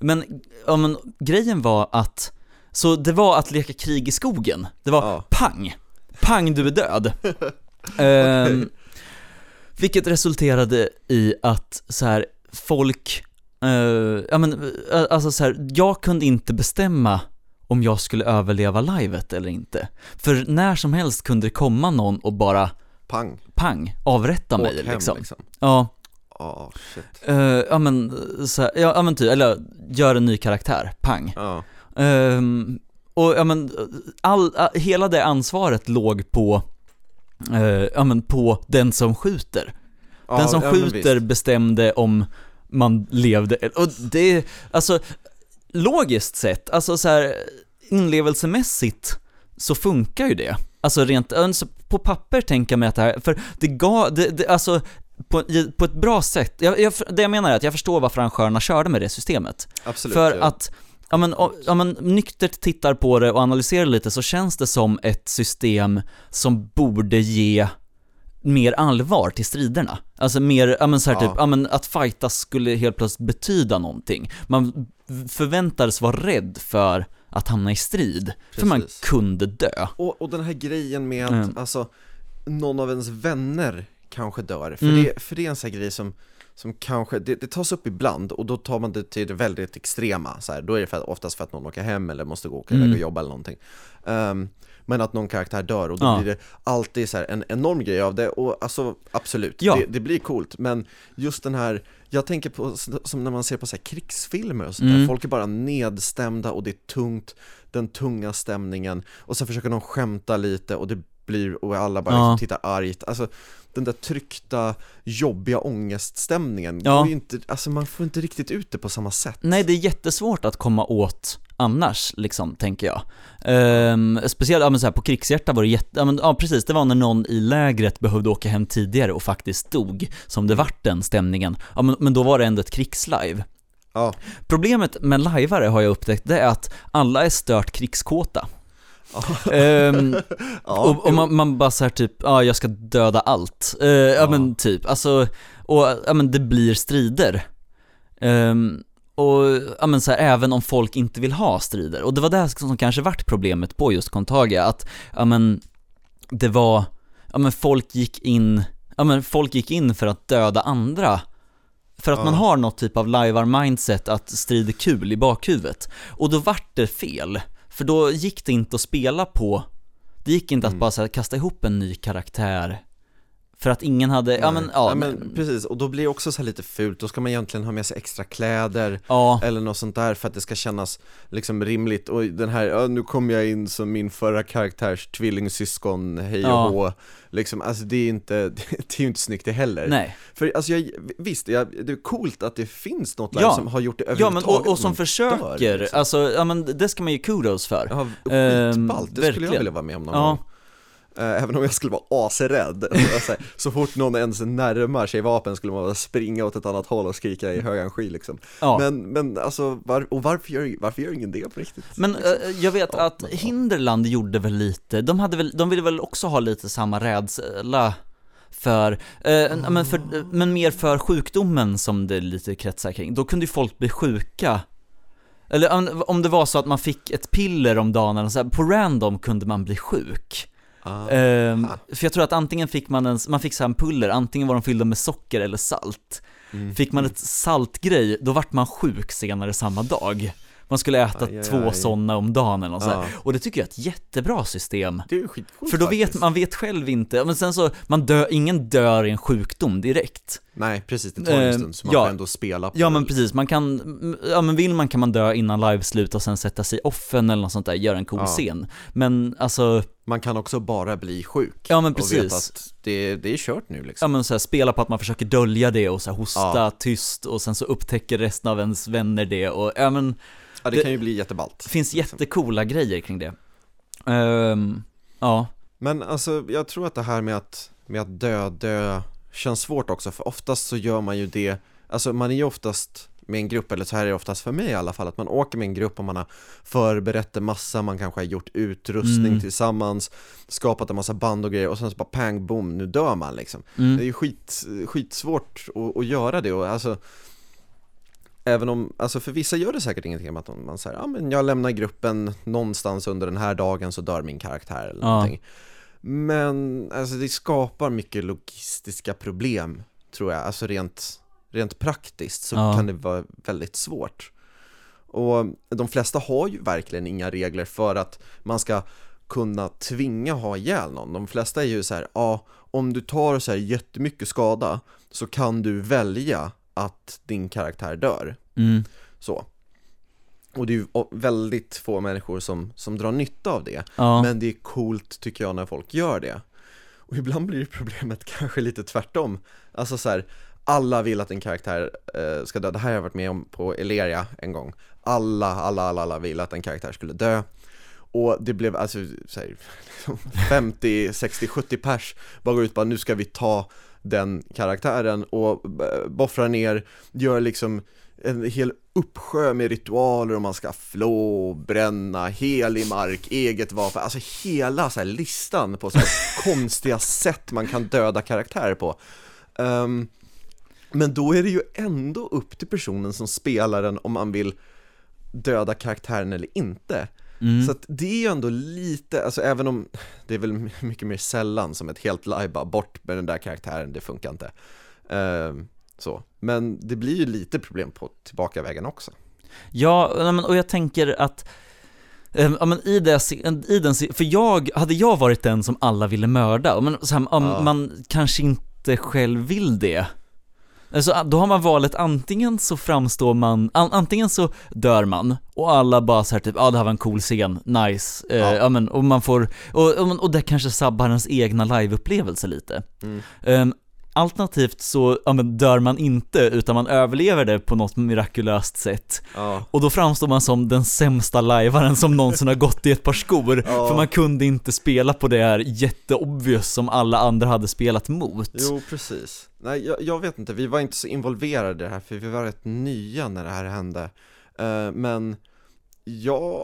Men, ja, men grejen var att, så det var att leka krig i skogen. Det var Ja. pang, pang du är död. <laughs> Ehm, vilket resulterade i att så här, folk, eh, ja men, eh, alltså så här, jag kunde inte bestämma om jag skulle överleva livet eller inte. För när som helst kunde det komma någon och bara Pang, pang, avrätta åk mig hem liksom. liksom. Ja, Ah, shit. eh, ja men, så här, ja, ja men typ, eller gör en ny karaktär, pang. Ja, Ehm, och ja men, all, all, hela det ansvaret låg på, eh, ja men på den som skjuter. Ja, Den som ja, men skjuter bestämde om man levde, och det är, alltså, logiskt sett, alltså så här inlevelsemässigt så funkar ju det. Alltså rent, alltså, på papper tänker jag mig att det här, för det gav, det, det, alltså på, på ett bra sätt, jag, jag, det jag menar är att jag förstår varför arrangörerna körde med det systemet. Absolut. För ja. att, ja men, o- ja men nyktert tittar på det och analyserar lite så känns det som ett system som borde ge mer allvar till striderna. Alltså mer, ja men så här Ja. typ, ja men att fightas skulle helt plötsligt betyda någonting. Man förväntades vara rädd för att hamna i strid, för man Precis. kunde dö. Och, och den här grejen med att, Mm. alltså, någon av ens vänner kanske dör, för, Mm. det, för det är en sån här grej som, som kanske, det, det tas upp ibland och då tar man det till det väldigt extrema, så här, då är det för, oftast för att någon åker hem eller måste gå och Mm. iväg och jobba eller någonting. Ehm, men att någon karaktär dör och då Ja. blir det alltid så en enorm grej av det och alltså absolut, Ja. det, det blir coolt men just den här, jag tänker på som när man ser på så här krigsfilmer och sånt Mm. där, folk är bara nedstämda och det är tungt, den tunga stämningen och så försöker de skämta lite och det blir, och alla bara Ja. tittar argt, alltså den där tryckta, jobbiga ångeststämningen, Ja. inte, alltså man får inte riktigt ut det på samma sätt Nej, det är jättesvårt att komma åt annars, liksom, tänker jag. Ehm, speciellt, ja men så här, på krigshjärta var det jätte, ja, men, ja precis, det var när någon i lägret behövde åka hem tidigare och faktiskt dog, som det vart den stämningen. Ja men, men då var det ändå ett krigslive. Ja, Problemet med lajvare har jag upptäckt, det är att alla är stört krigskåta. <laughs> Ehm, <laughs> ja, och, och man, man bara såhär typ, ja jag ska döda allt. Eh, ja. Ja. men typ, alltså, och ja men det blir strider. Ehm, och ja men så här, även om folk inte vill ha strider. Och det var det som kanske vart problemet på just Contagia, att ja men det var, ja men folk gick in, ja men folk gick in för att döda andra. För att Ja. man har något typ av lajvar-mindset att strid är kul i bakhuvudet. Och då vart det fel. För då gick det inte att spela på, det gick inte att bara här, kasta ihop en ny karaktär. För att ingen hade, ja men, ja, Nej, men precis, och då blir det också så här lite fult, då ska man egentligen ha med sig extra kläder ja, eller något sånt där för att det ska kännas liksom rimligt och den här, ja, nu kommer jag in som min förra karaktärs tvillingsyskon, hej och Ja. hå Liksom, alltså det är inte, <laughs> det är ju inte snyggt det heller nej. För alltså jag, visst, jag, det är coolt att det finns något Ja. som har gjort det Ja men överhuvudtaget och, och som försöker, dör, liksom. alltså, ja men det ska man ge kudos för. Ja, Ehm, skitballt, det skulle jag verkligen. vilja vara med om någon Ja. gång Även om jag skulle vara asrädd, så, fort någon ens närmar sig vapen skulle man bara springa åt ett annat håll och skrika i hög energi liksom Ja. Men, men alltså, var, och varför gör, varför gör ingen det på riktigt? Men eh, jag vet Ja, att men. Hinderland gjorde väl lite, de hade väl, de ville väl också ha lite samma rädsla för, eh, men, för men mer för sjukdomen som det lite kretsar kring. Då kunde ju folk bli sjuka. Eller om- det var så att man fick ett piller om dagen så här, på random kunde man bli sjuk. Ah, Ehm, för jag tror att antingen fick man en, man fick så en puller, antingen var de fyllda med socker eller salt. mm. Fick man ett saltgrej, då vart man sjuk senare samma dag. Man skulle äta Aj, aj, två aj. sådana om dagen eller något. Ja. Och det tycker jag är ett jättebra system. Det är skitcoolt För då vet faktiskt. man vet själv inte, men sen så, man dör, ingen dör i en sjukdom direkt. Nej precis, det tar en Ehm, stund så man ja. får ändå spela på Ja men precis, man kan, ja men vill man kan man dö innan liveslut och sen sätta sig i offen eller något sånt där, göra en cool Ja. scen. Men alltså, Man kan också bara bli sjuk Ja, men och veta precis. att det, det är kört nu ja liksom men så här, spela på att man försöker dölja det och så här, hosta Ja. tyst och sen så upptäcker resten av ens vänner det och ja men Ja det, det- kan ju bli jätteballt Det finns liksom. jättecoola grejer kring det. Ehm, ja, Men alltså, jag tror att det här med att, med att dö, dö känns svårt också, för oftast så gör man ju det, alltså man är ju oftast med en grupp, eller så här är det oftast för mig i alla fall, att man åker med en grupp och man har förberett en massa, man kanske har gjort utrustning Mm. tillsammans, skapat en massa band och grejer och sen så bara pang boom, nu dör man liksom. mm. Det är ju skit, skitsvårt att, att göra det och alltså Även om, alltså för vissa gör det säkert ingenting att man, säger, ja men jag lämnar gruppen någonstans under den här dagen så dör min karaktär eller Ja. någonting Men alltså det skapar mycket logistiska problem tror jag, alltså rent, rent praktiskt så Ja. kan det vara väldigt svårt Och de flesta har ju verkligen inga regler för att man ska kunna tvinga ha ihjäl någon. De flesta är ju så här, ja, om du tar så här jättemycket skada så kan du välja att din karaktär dör. Mm. Så. Och det är ju väldigt få människor som, som drar nytta av det. Ja. Men det är coolt tycker jag när folk gör det. Och ibland blir problemet <laughs> kanske lite tvärtom. Alltså så här, alla vill att en karaktär eh, ska dö. Det här har jag varit med om på Eleria en gång. Alla, alla, alla, alla vill att en karaktär skulle dö. Och det blev alltså så här, 50, 60, 70 pers bara går ut bara nu ska vi ta den karaktären och eh, boffra ner, gör liksom en hel uppsjö med ritualer och man ska flå, bränna, helig mark, eget vapen, alltså hela så här listan på så <laughs> konstiga sätt man kan döda karaktärer på. Ehm, men då är det ju ändå upp till personen som spelar den om man vill döda karaktären eller inte. Mm. Så att det är ju ändå lite, alltså även om det är väl <laughs> mycket mer sällan som ett helt live bara bort med den där karaktären, det funkar inte. Ehm, så, men det blir ju lite problem på tillbakavägen också. Ja, och jag tänker att ehm, Ja men i, det, i den, för jag, hade jag varit den som alla ville mörda, men så här, Ja. man kanske inte själv vill det Alltså då har man valet antingen så framstår man, an, antingen så dör man och alla bara så här typ, ja ah, det här var en cool scen, nice, eh, Ja. ja. men, och man får, och, och, och det kanske sabbar ens egna liveupplevelse lite Mm. Ehm, alternativt så, ja men dör man inte utan man överlever det på något mirakulöst sätt. Ja, Och då framstår man som den sämsta lajvaren som någonsin har gått i ett par skor, Ja. för man kunde inte spela på det här jätteobvious som alla andra hade spelat mot. jo precis. Nej, jag, jag vet inte, vi var inte så involverade i det här för vi var rätt nya när det här hände. Eh, men jag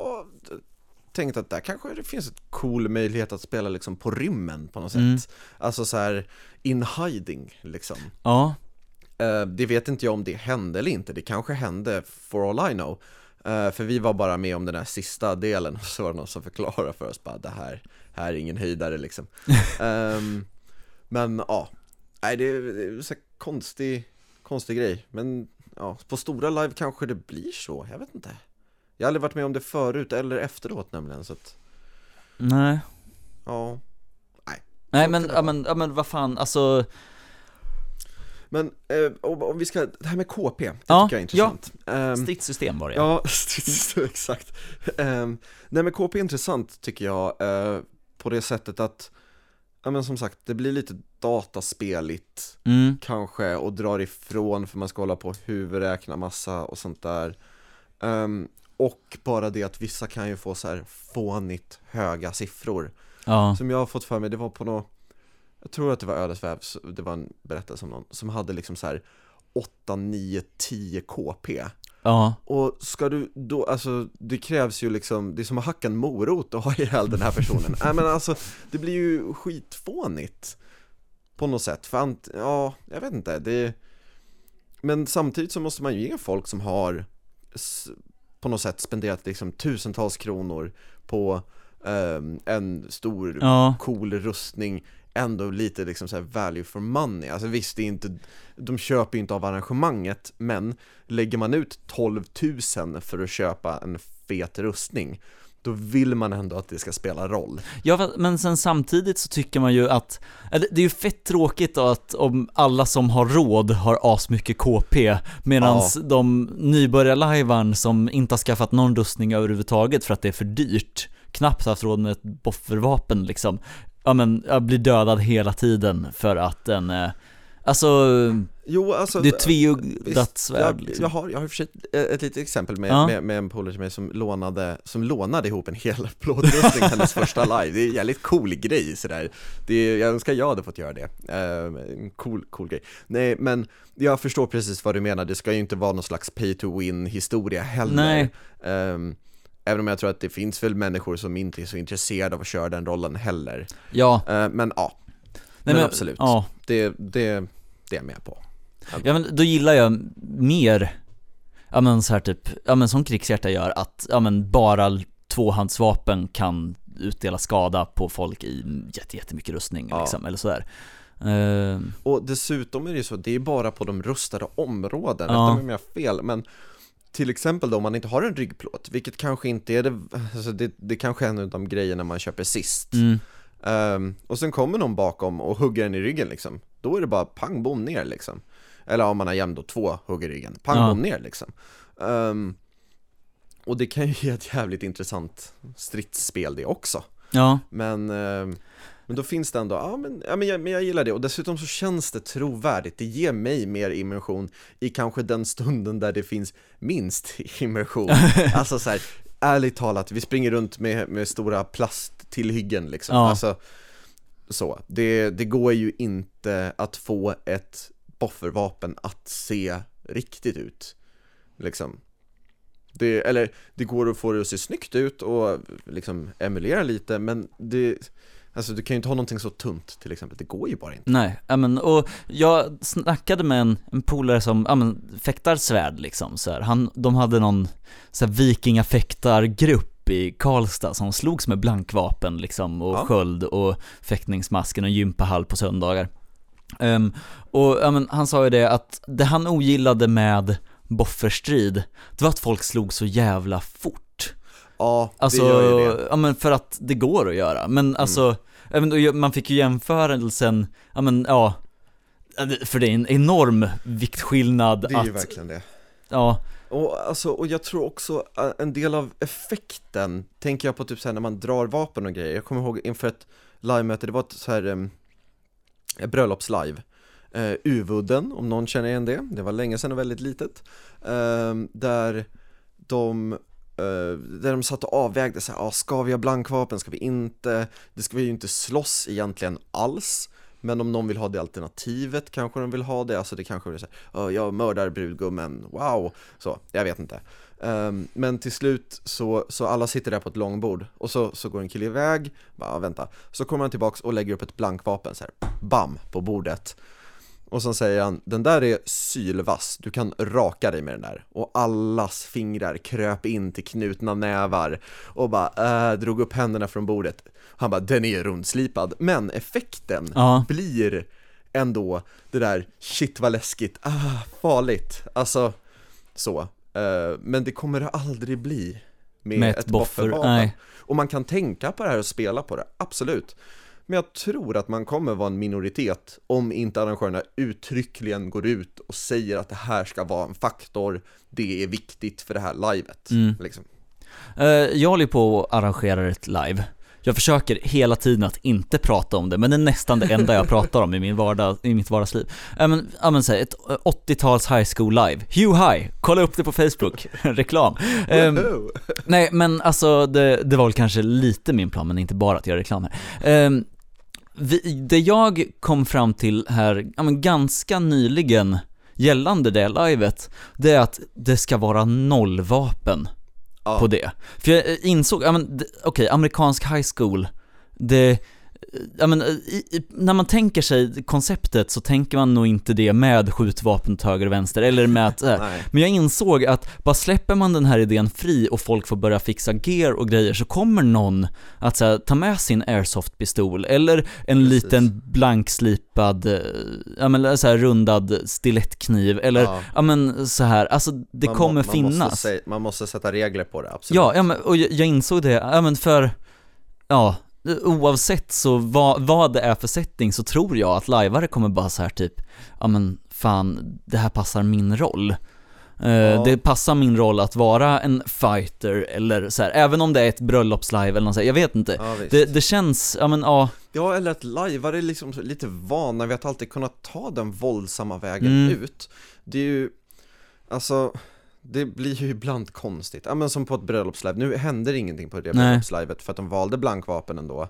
tänkte att där kanske det finns ett cool möjlighet att spela liksom på rymmen på något sätt. Mm. Alltså så här in hiding liksom. Ja, Eh, det vet inte jag om det hände eller inte, det kanske hände for all I know. Eh, för vi var bara med om den här sista delen och <laughs> så var det någon som förklarade för oss bara det här, här är ingen höjdare liksom. <laughs> Ehm, men ja, nej det är, så konstig, konstig grej. Men ja, på stora live kanske det blir så, jag vet inte. Jag har aldrig varit med om det förut eller efteråt nämligen så att, nej. ja. Nej Så men, ja men, ja men vad fan, alltså, Men eh, om, vi ska, det här med KP, det Ja, tycker jag är intressant. Ehm, stridssystem var det Ja, <laughs> exakt. Um, nej men KP är intressant tycker jag, eh, på det sättet att, ja men som sagt, det blir lite dataspeligt Mm, kanske och drar ifrån för man ska hålla på och huvudräkna massa och sånt där. Ehm, och bara det att vissa kan ju få så här fånigt höga siffror. ja, Som jag har fått för mig, det var på något, jag tror att det var Ödesväv, det var en berättelse om någon, som hade liksom så här 8, 9, 10 KP. ja, Och ska du då, alltså det krävs ju liksom, det är som att hacka en morot och ha ihjäl den här personen <laughs> Nej men alltså, det blir ju skitfånigt På något sätt, för ant, ja, jag vet inte, det Men samtidigt så måste man ju ge folk som har På något sätt spenderat liksom tusentals kronor på ehm, en stor ja, cool rustning ändå lite liksom så value for money, alltså visst det är inte De köper ju inte av arrangemanget men lägger man ut 12 000 för att köpa en fet rustning Då vill man ändå att det ska spela roll Ja, men sen samtidigt så tycker man ju att, det är ju fett tråkigt då att om alla som har råd har asmycket KP, medan Ja. de nybörjarlajvarn som inte har skaffat någon rustning överhuvudtaget för att det är för dyrt, knappt haft råd med ett boffervapen liksom, ja men, blir dödad hela tiden för att en, eh, alltså, Jo alltså det är tveeggat Visst, svärd jag, liksom. jag har, jag har för sig ett, litet exempel med, Ja. med, med en polare till mig som lånade, som lånade ihop en hel <laughs> plåtrustning hennes första live. Det är en jävligt cool grej sådär det är, Jag önskar jag hade fått göra det, eh, en cool, cool grej. Nej men jag förstår precis vad du menar, det ska ju inte vara någon slags pay to win historia heller. Nej. Ehm, Även om jag tror att det finns väl människor som inte är så intresserade av att köra den rollen heller. Ja, Eh, Men ja, nej, men absolut. Ja, det, det, det är jag med på Ja men då gillar jag mer, ja men så här typ, ja men som krigshjärta gör, att ja men bara tvåhandsvapen kan utdela skada på folk i jätte, jättemycket rustning Ja. liksom, eller sådär. Uh, Och dessutom är det ju så, det är bara på de rustade områden, Ja. rätta mig om jag har fel, men till exempel då om man inte har en ryggplåt, vilket kanske inte är det, alltså det, det kanske är en av de grejerna man köper sist. mm, Ehm, och sen kommer någon bakom och hugger en i ryggen liksom, då är det bara pang bom ner liksom. Eller om man har jämn då, två hugger i ryggen, pang Ja. ner liksom. Ehm, och det kan ju ge ett jävligt intressant stridsspel det också. ja, Men, eh, men då finns det ändå, ja men, ja, men, jag, men jag gillar det och dessutom så känns det trovärdigt, det ger mig mer immersion i kanske den stunden där det finns minst <laughs> immersion <laughs> Alltså så här, ärligt talat, vi springer runt med, med stora plasttillhyggen liksom Ja. Alltså, så, det, det går ju inte att få ett boffervapen att se riktigt ut Liksom det, eller det går att få det att se snyggt ut och liksom emulera lite men det Alltså du kan ju inte ha någonting så tunt till exempel, det går ju bara inte nej, men och jag snackade med en, en polare som, ja men fäktar svärd liksom så här. han, de hade någon så här vikingafäktargrupp i Karlstad som slogs med blankvapen liksom och Ja. sköld och fäktningsmasken och gympahall på söndagar. Ehm, och ja, men han sa ju det att det han ogillade med bofferstrid, det var att folk slog så jävla fort. Ja, Alltså, det gör ju det. ja men för att det går att göra, men alltså, men då, man fick ju jämförelsen, ja men ja, för det är en enorm viktskillnad Det är att, ju verkligen det. Ja, Och, alltså, och jag tror också äh, en del av effekten, tänker jag på typ så här när man drar vapen och grejer. Jag kommer ihåg inför ett live-möte, det var ett så här um, Eh, bröllopslive. Eh, Uvudden, om någon känner igen det, det var länge sedan och väldigt litet. Eh, Där de Uh, där de satt och avvägde så här, ah, ska vi ha blankvapen, ska vi inte? Det ska vi ju inte slåss egentligen alls. Men om någon vill ha det alternativet kanske de vill ha det, alltså det kanske är så här, ah, jag mördar brudgummen, wow, så, jag vet inte. Um, men till slut så, så alla sitter där på ett långbord och så, så går en kille iväg, bara vänta, så kommer han tillbaks och lägger upp ett blankvapen så här, bam, på bordet. Och så säger han, den där är sylvass, du kan raka dig med den där. Och allas fingrar kröp in till knutna nävar och bara äh, drog upp händerna från bordet. Han bara, den är rundslipad, men effekten Ja. blir ändå det där, shit vad läskigt, ah, farligt, alltså så. Eh, men det kommer det aldrig bli med, Med ett, ett boffer. Och man kan tänka på det här och spela på det, absolut. Men jag tror att man kommer vara en minoritet om inte arrangörerna uttryckligen går ut och säger att det här ska vara en faktor, det är viktigt för det här livet. Mm. Liksom. Eh, jag håller på och arrangerar ett live. Jag försöker hela tiden att inte prata om det, men det är nästan det enda jag <laughs> pratar om i, min vardag, i mitt vardagsliv. Ja men, ja men ett 80-tals high school live. Hugh High, kolla upp det på Facebook, <laughs> reklam. Woho! <laughs> nej men alltså det, det var väl kanske lite min plan, men inte bara att göra reklam här. Ehm, vi, det jag kom fram till här, ja men ganska nyligen, gällande det livet, det är att det ska vara nollvapen Ja. på det. För jag insåg, ja men okej, amerikansk high school, det, ja men i, i, när man tänker sig konceptet så tänker man nog inte det med skjutvapen till höger och vänster, eller med att, <laughs> äh, men jag insåg att bara släpper man den här idén fri och folk får börja fixa gear och grejer så kommer någon att här, ta med sin airsoft-pistol eller en Precis. liten blankslipad, eh, ja men så här rundad stilettkniv eller Ja. ja men så här, alltså det Man kommer man finnas. Måste, man måste sätta regler på det, absolut. Ja, ja men, och jag, jag insåg det, ja men för, ja, oavsett så vad, vad det är för setting så tror jag att lajvare kommer bara så här typ, ja men fan, det här passar min roll. Eh, Ja. Det passar min roll att vara en fighter eller så här, även om det är ett bröllopslive eller något så här, jag vet inte. Ja. Det, det känns, ja men ja, Ja, eller att lajvare är liksom lite vana vid att alltid kunna ta den våldsamma vägen Mm. ut. Det är ju, alltså, det blir ju ibland konstigt. Ja men som på ett bröllopslive, nu händer ingenting på det bröllopslivet för att de valde blankvapen ändå.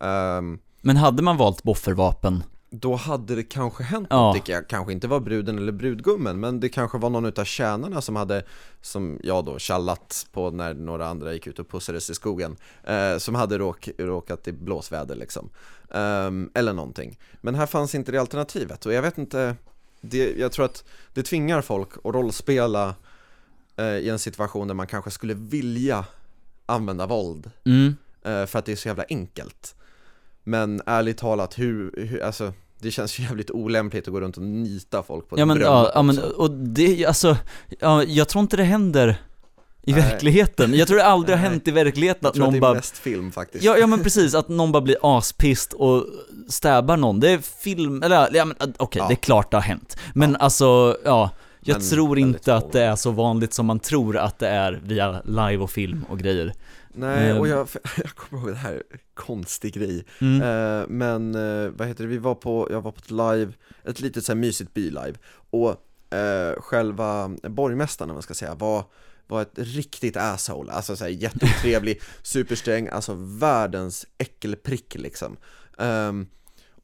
Ehm, men hade man valt boffervapen, då hade det kanske hänt Ja. något, det kanske inte var bruden eller brudgummen, men det kanske var någon utav tjänarna som hade, som jag då, tjallat på när några andra gick ut och pussades i skogen, eh, som hade råk, råkat i blåsväder liksom, Ehm, eller någonting. Men här fanns inte det alternativet, och jag vet inte, det, jag tror att det tvingar folk att rollspela i en situation där man kanske skulle vilja använda våld, mm, eh, för att det är så jävla enkelt. Men ärligt talat, hur, hur alltså det känns ju jävligt olämpligt att gå runt och nita folk på ja men, ja, ja men, och det, alltså, ja, jag tror inte det händer i Nej. verkligheten. Jag tror det aldrig har Nej. hänt i verkligheten Jag att tror att någon det är bara mest film faktiskt. Ja, ja men precis, att någon bara blir aspist och stäbar någon. Det är film, eller ja men okej, Ja. det är klart det har hänt. Men alltså, ja, jag tror inte att det är så vanligt som man tror att det är via live och film och grejer. Nej, Ehm. och jag, <laughs> jag kommer ihåg det här, konstig grej. Mm. Eh, men, eh, vad heter det, vi var på, jag var på ett live, ett litet så här mysigt bylive. Och eh, själva borgmästaren, om man ska säga, var, var ett riktigt asshole. Alltså så här, jätteotrevlig, <laughs> supersträng, alltså världens äckelprick liksom. Ehm,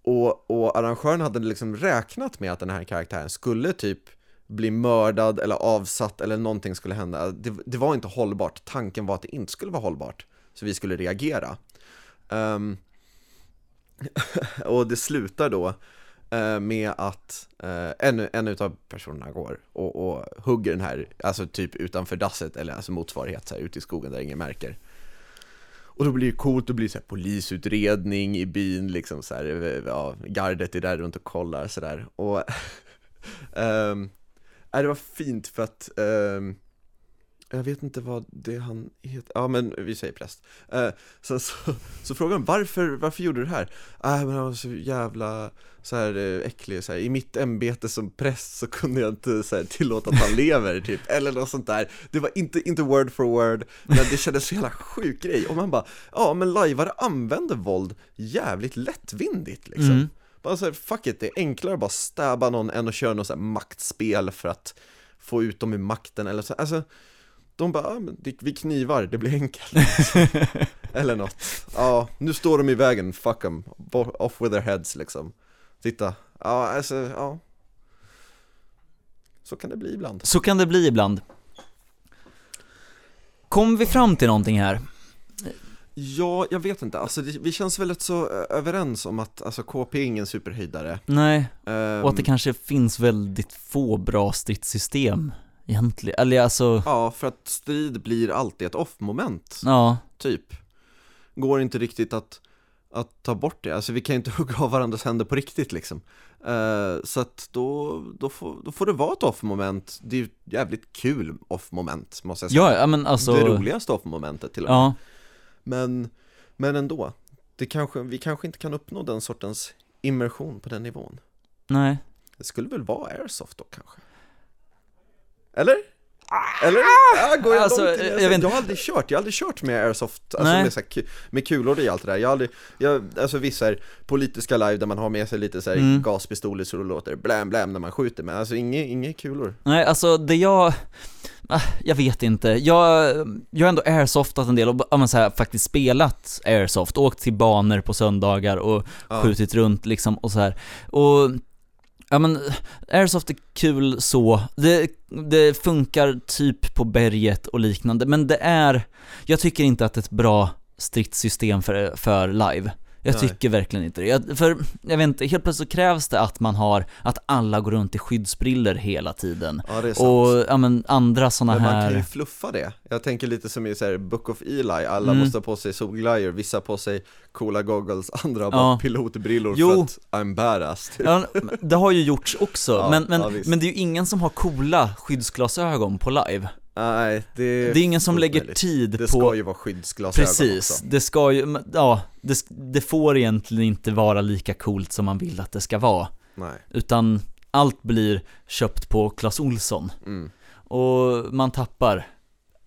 och, och arrangören hade liksom räknat med att den här karaktären skulle typ bli mördad eller avsatt eller någonting skulle hända. Det, det var inte hållbart, tanken var att det inte skulle vara hållbart. Så vi skulle reagera. Um, <laughs> och det slutar då uh, med att uh, en, en utav personerna går och, och hugger den här, alltså typ utanför dasset eller alltså motsvarighet så här, ute i skogen där ingen märker. Och då blir det coolt, då blir så här polisutredning i byn liksom så här, eh, ja, gardet är där runt och kollar sådär och um, <laughs> nej, det var fint för att eh, jag vet inte vad det han heter, ja men vi säger präst. Äh, eh, sen så, så frågade han varför, varför gjorde du det här? Nej men han var så jävla så här eh, äcklig, så här, i mitt ämbete som präst så kunde jag inte så här, tillåta att han lever <laughs> typ, eller något sånt där. Det var inte, inte word for word, men det kändes så jävla sjuk grej. Och man bara, ja men lajvare använder våld jävligt lättvindigt liksom. Mm. Bara så här, fuck it, det är enklare att bara stäba någon än att köra något så här maktspel för att få ut dem ur makten eller så. Alltså, de bara, ah, men vi knivar, det blir enkelt. <laughs> eller något. Ja, nu står de i vägen, fuck them. Off with their heads liksom. Titta, ja alltså, ja. Så kan det bli ibland. Så kan det bli ibland. Kom vi fram till någonting här? Ja, jag vet inte, alltså det, vi känns väldigt så ö, överens om att alltså, KP är ingen superhöjdare. Nej, Ehm, och att det kanske finns väldigt få bra stridssystem egentligen. Eller alltså, Ja, för att strid blir alltid ett off-moment, ja, typ. Går inte riktigt att, att ta bort det, alltså vi kan ju inte <laughs> hugga av varandras händer på riktigt liksom. Eh, så att då, då, får, då får det vara ett off-moment, det är ju jävligt kul off-moment måste jag säga. ja men alltså, Det roligaste off-momentet till och med. ja, Men, men ändå, det kanske, vi kanske inte kan uppnå den sortens immersion på den nivån. nej. Det skulle väl vara airsoft då kanske? Eller? Eller? Ja, går jag Alltså, långt in? jag jag, vet jag har aldrig kört, jag har aldrig kört med airsoft, alltså Nej. med, så här, med kulor i allt det där. Jag har aldrig, jag, alltså vissa här politiska live där man har med sig lite så här Mm. gaspistoler så det låter blam blam när man skjuter, men alltså inga, inga kulor. Nej, alltså det jag, ah, jag vet inte. Jag, jag har ändå airsoftat en del och ja, men så här, faktiskt spelat airsoft, åkt till banor på söndagar och Ja. skjutit runt liksom och så här. Och Ja men, airsoft är kul så, det, det funkar typ på berget och liknande, men det är, jag tycker inte att det är ett bra stridssystem för, för live. Jag Nej. tycker verkligen inte det. Jag, för, jag vet inte, helt plötsligt så krävs det att man har, att alla går runt i skyddsbriller hela tiden. Ja det är sant. Och, ja men andra såna Men man här... kan ju fluffa det. Jag tänker lite som i så här Book of Eli, alla Mm. måste ha på sig solglajjor, vissa på sig coola goggles, <laughs> andra Ja. bara pilotbrillor Jo. för att I'm badass. typ. Ja, det har ju gjorts också, <laughs> Ja, men, men, men det är ju ingen som har coola skyddsglasögon på live. Nej, det Det är ingen som lägger möjligt. tid Det på... ska ju vara skyddsglasögon Precis, också. det ska ju, ja, det, det får egentligen inte vara lika coolt som man vill att det ska vara. Nej. Utan allt blir köpt på Clas Olsson. Mm. Och man tappar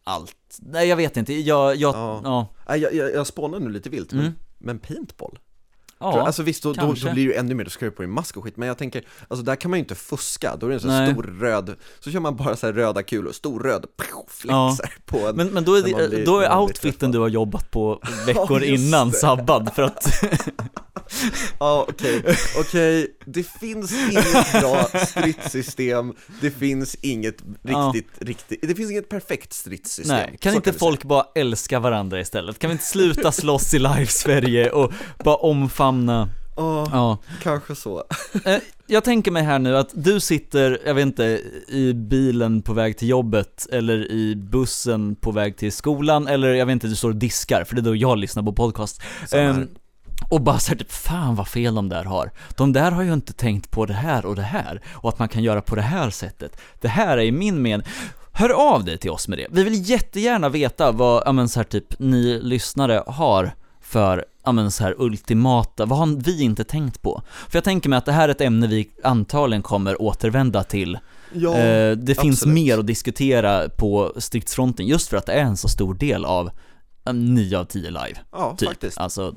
allt. Nej jag vet inte, jag, jag, Ja. ja. Jag, jag, jag spånar nu lite vilt, Mm. men, men paintball? Ja, alltså visst, då, då, då blir det ju ännu mer, då ska du på din mask och skit, men jag tänker, alltså där kan man ju inte fuska, då är det en sån Nej. stor röd, så kör man bara så röda kulor, stor röd, flick Ja. på en men, men då är, det, blir- då är outfiten du har jobbat på <laughs> veckor Ja, innan det. sabbad för att, <laughs> Ja okej, okej, det finns inget bra stridssystem, det finns inget Ja. riktigt, riktigt, det finns inget perfekt stridssystem nej, kan Så inte vi folk bara älska varandra istället? Kan vi inte sluta slåss i live-Sverige och bara omfamna, säga. Ja, ja. kanske så <laughs> Eh, Jag tänker mig här nu att du sitter, jag vet inte, i bilen på väg till jobbet eller i bussen på väg till skolan eller jag vet inte, du står och diskar, för det är då jag lyssnar på podcast. Ehm, och bara såhär typ, fan vad fel de där har. De där har ju inte tänkt på det här och det här och att man kan göra på det här sättet. Det här är i min men Hör av dig till oss med det. Vi vill jättegärna veta vad, ja men så här typ, ni lyssnare har för, ja men så här ultimata, vad har vi inte tänkt på? För jag tänker mig att det här är ett ämne vi antagligen kommer återvända till. Ja, eh, det finns absolut. mer att diskutera på stridsfronten just för att det är en så stor del av eh, 9 av 10 live, ja typ. faktiskt, Alltså,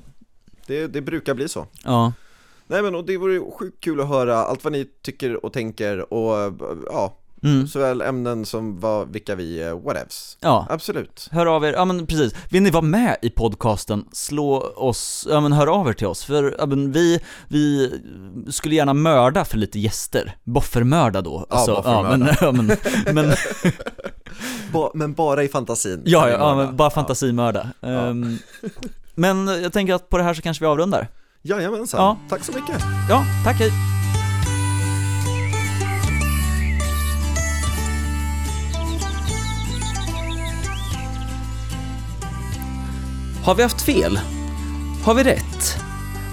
det, det brukar bli så ja. Nej men och det vore ju sjukt kul att höra allt vad ni tycker och tänker och ja, Mm. såväl ämnen som vad, vilka vi är, whatevs Ja, Absolut hör av er, ja men precis. Vill ni vara med i podcasten, slå oss, ja men hör av er till oss. För ja, men vi, vi skulle gärna mörda för lite gäster. Boffermörda då. Alltså, boffermörda. Ja, men, <laughs> ja, men, men <laughs> ba, Men bara i fantasin Ja, ja, ja men bara fantasimörda. Ehm, men jag tänker att på det här så kanske vi avrundar. ja. Jajamensan, Ja. tack så mycket Ja, tack hej. Har vi haft fel? Har vi rätt?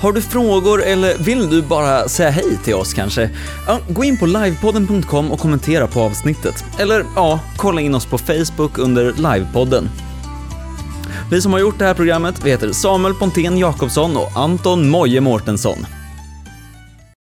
Har du frågor eller vill du bara säga hej till oss kanske? Ja, gå in på livepodden.com och kommentera på avsnittet. Eller ja, kolla in oss på Facebook under livepodden. Vi som har gjort det här programmet, vi heter Samuel Pontén Jakobsson och Anton Moje Mårtensson.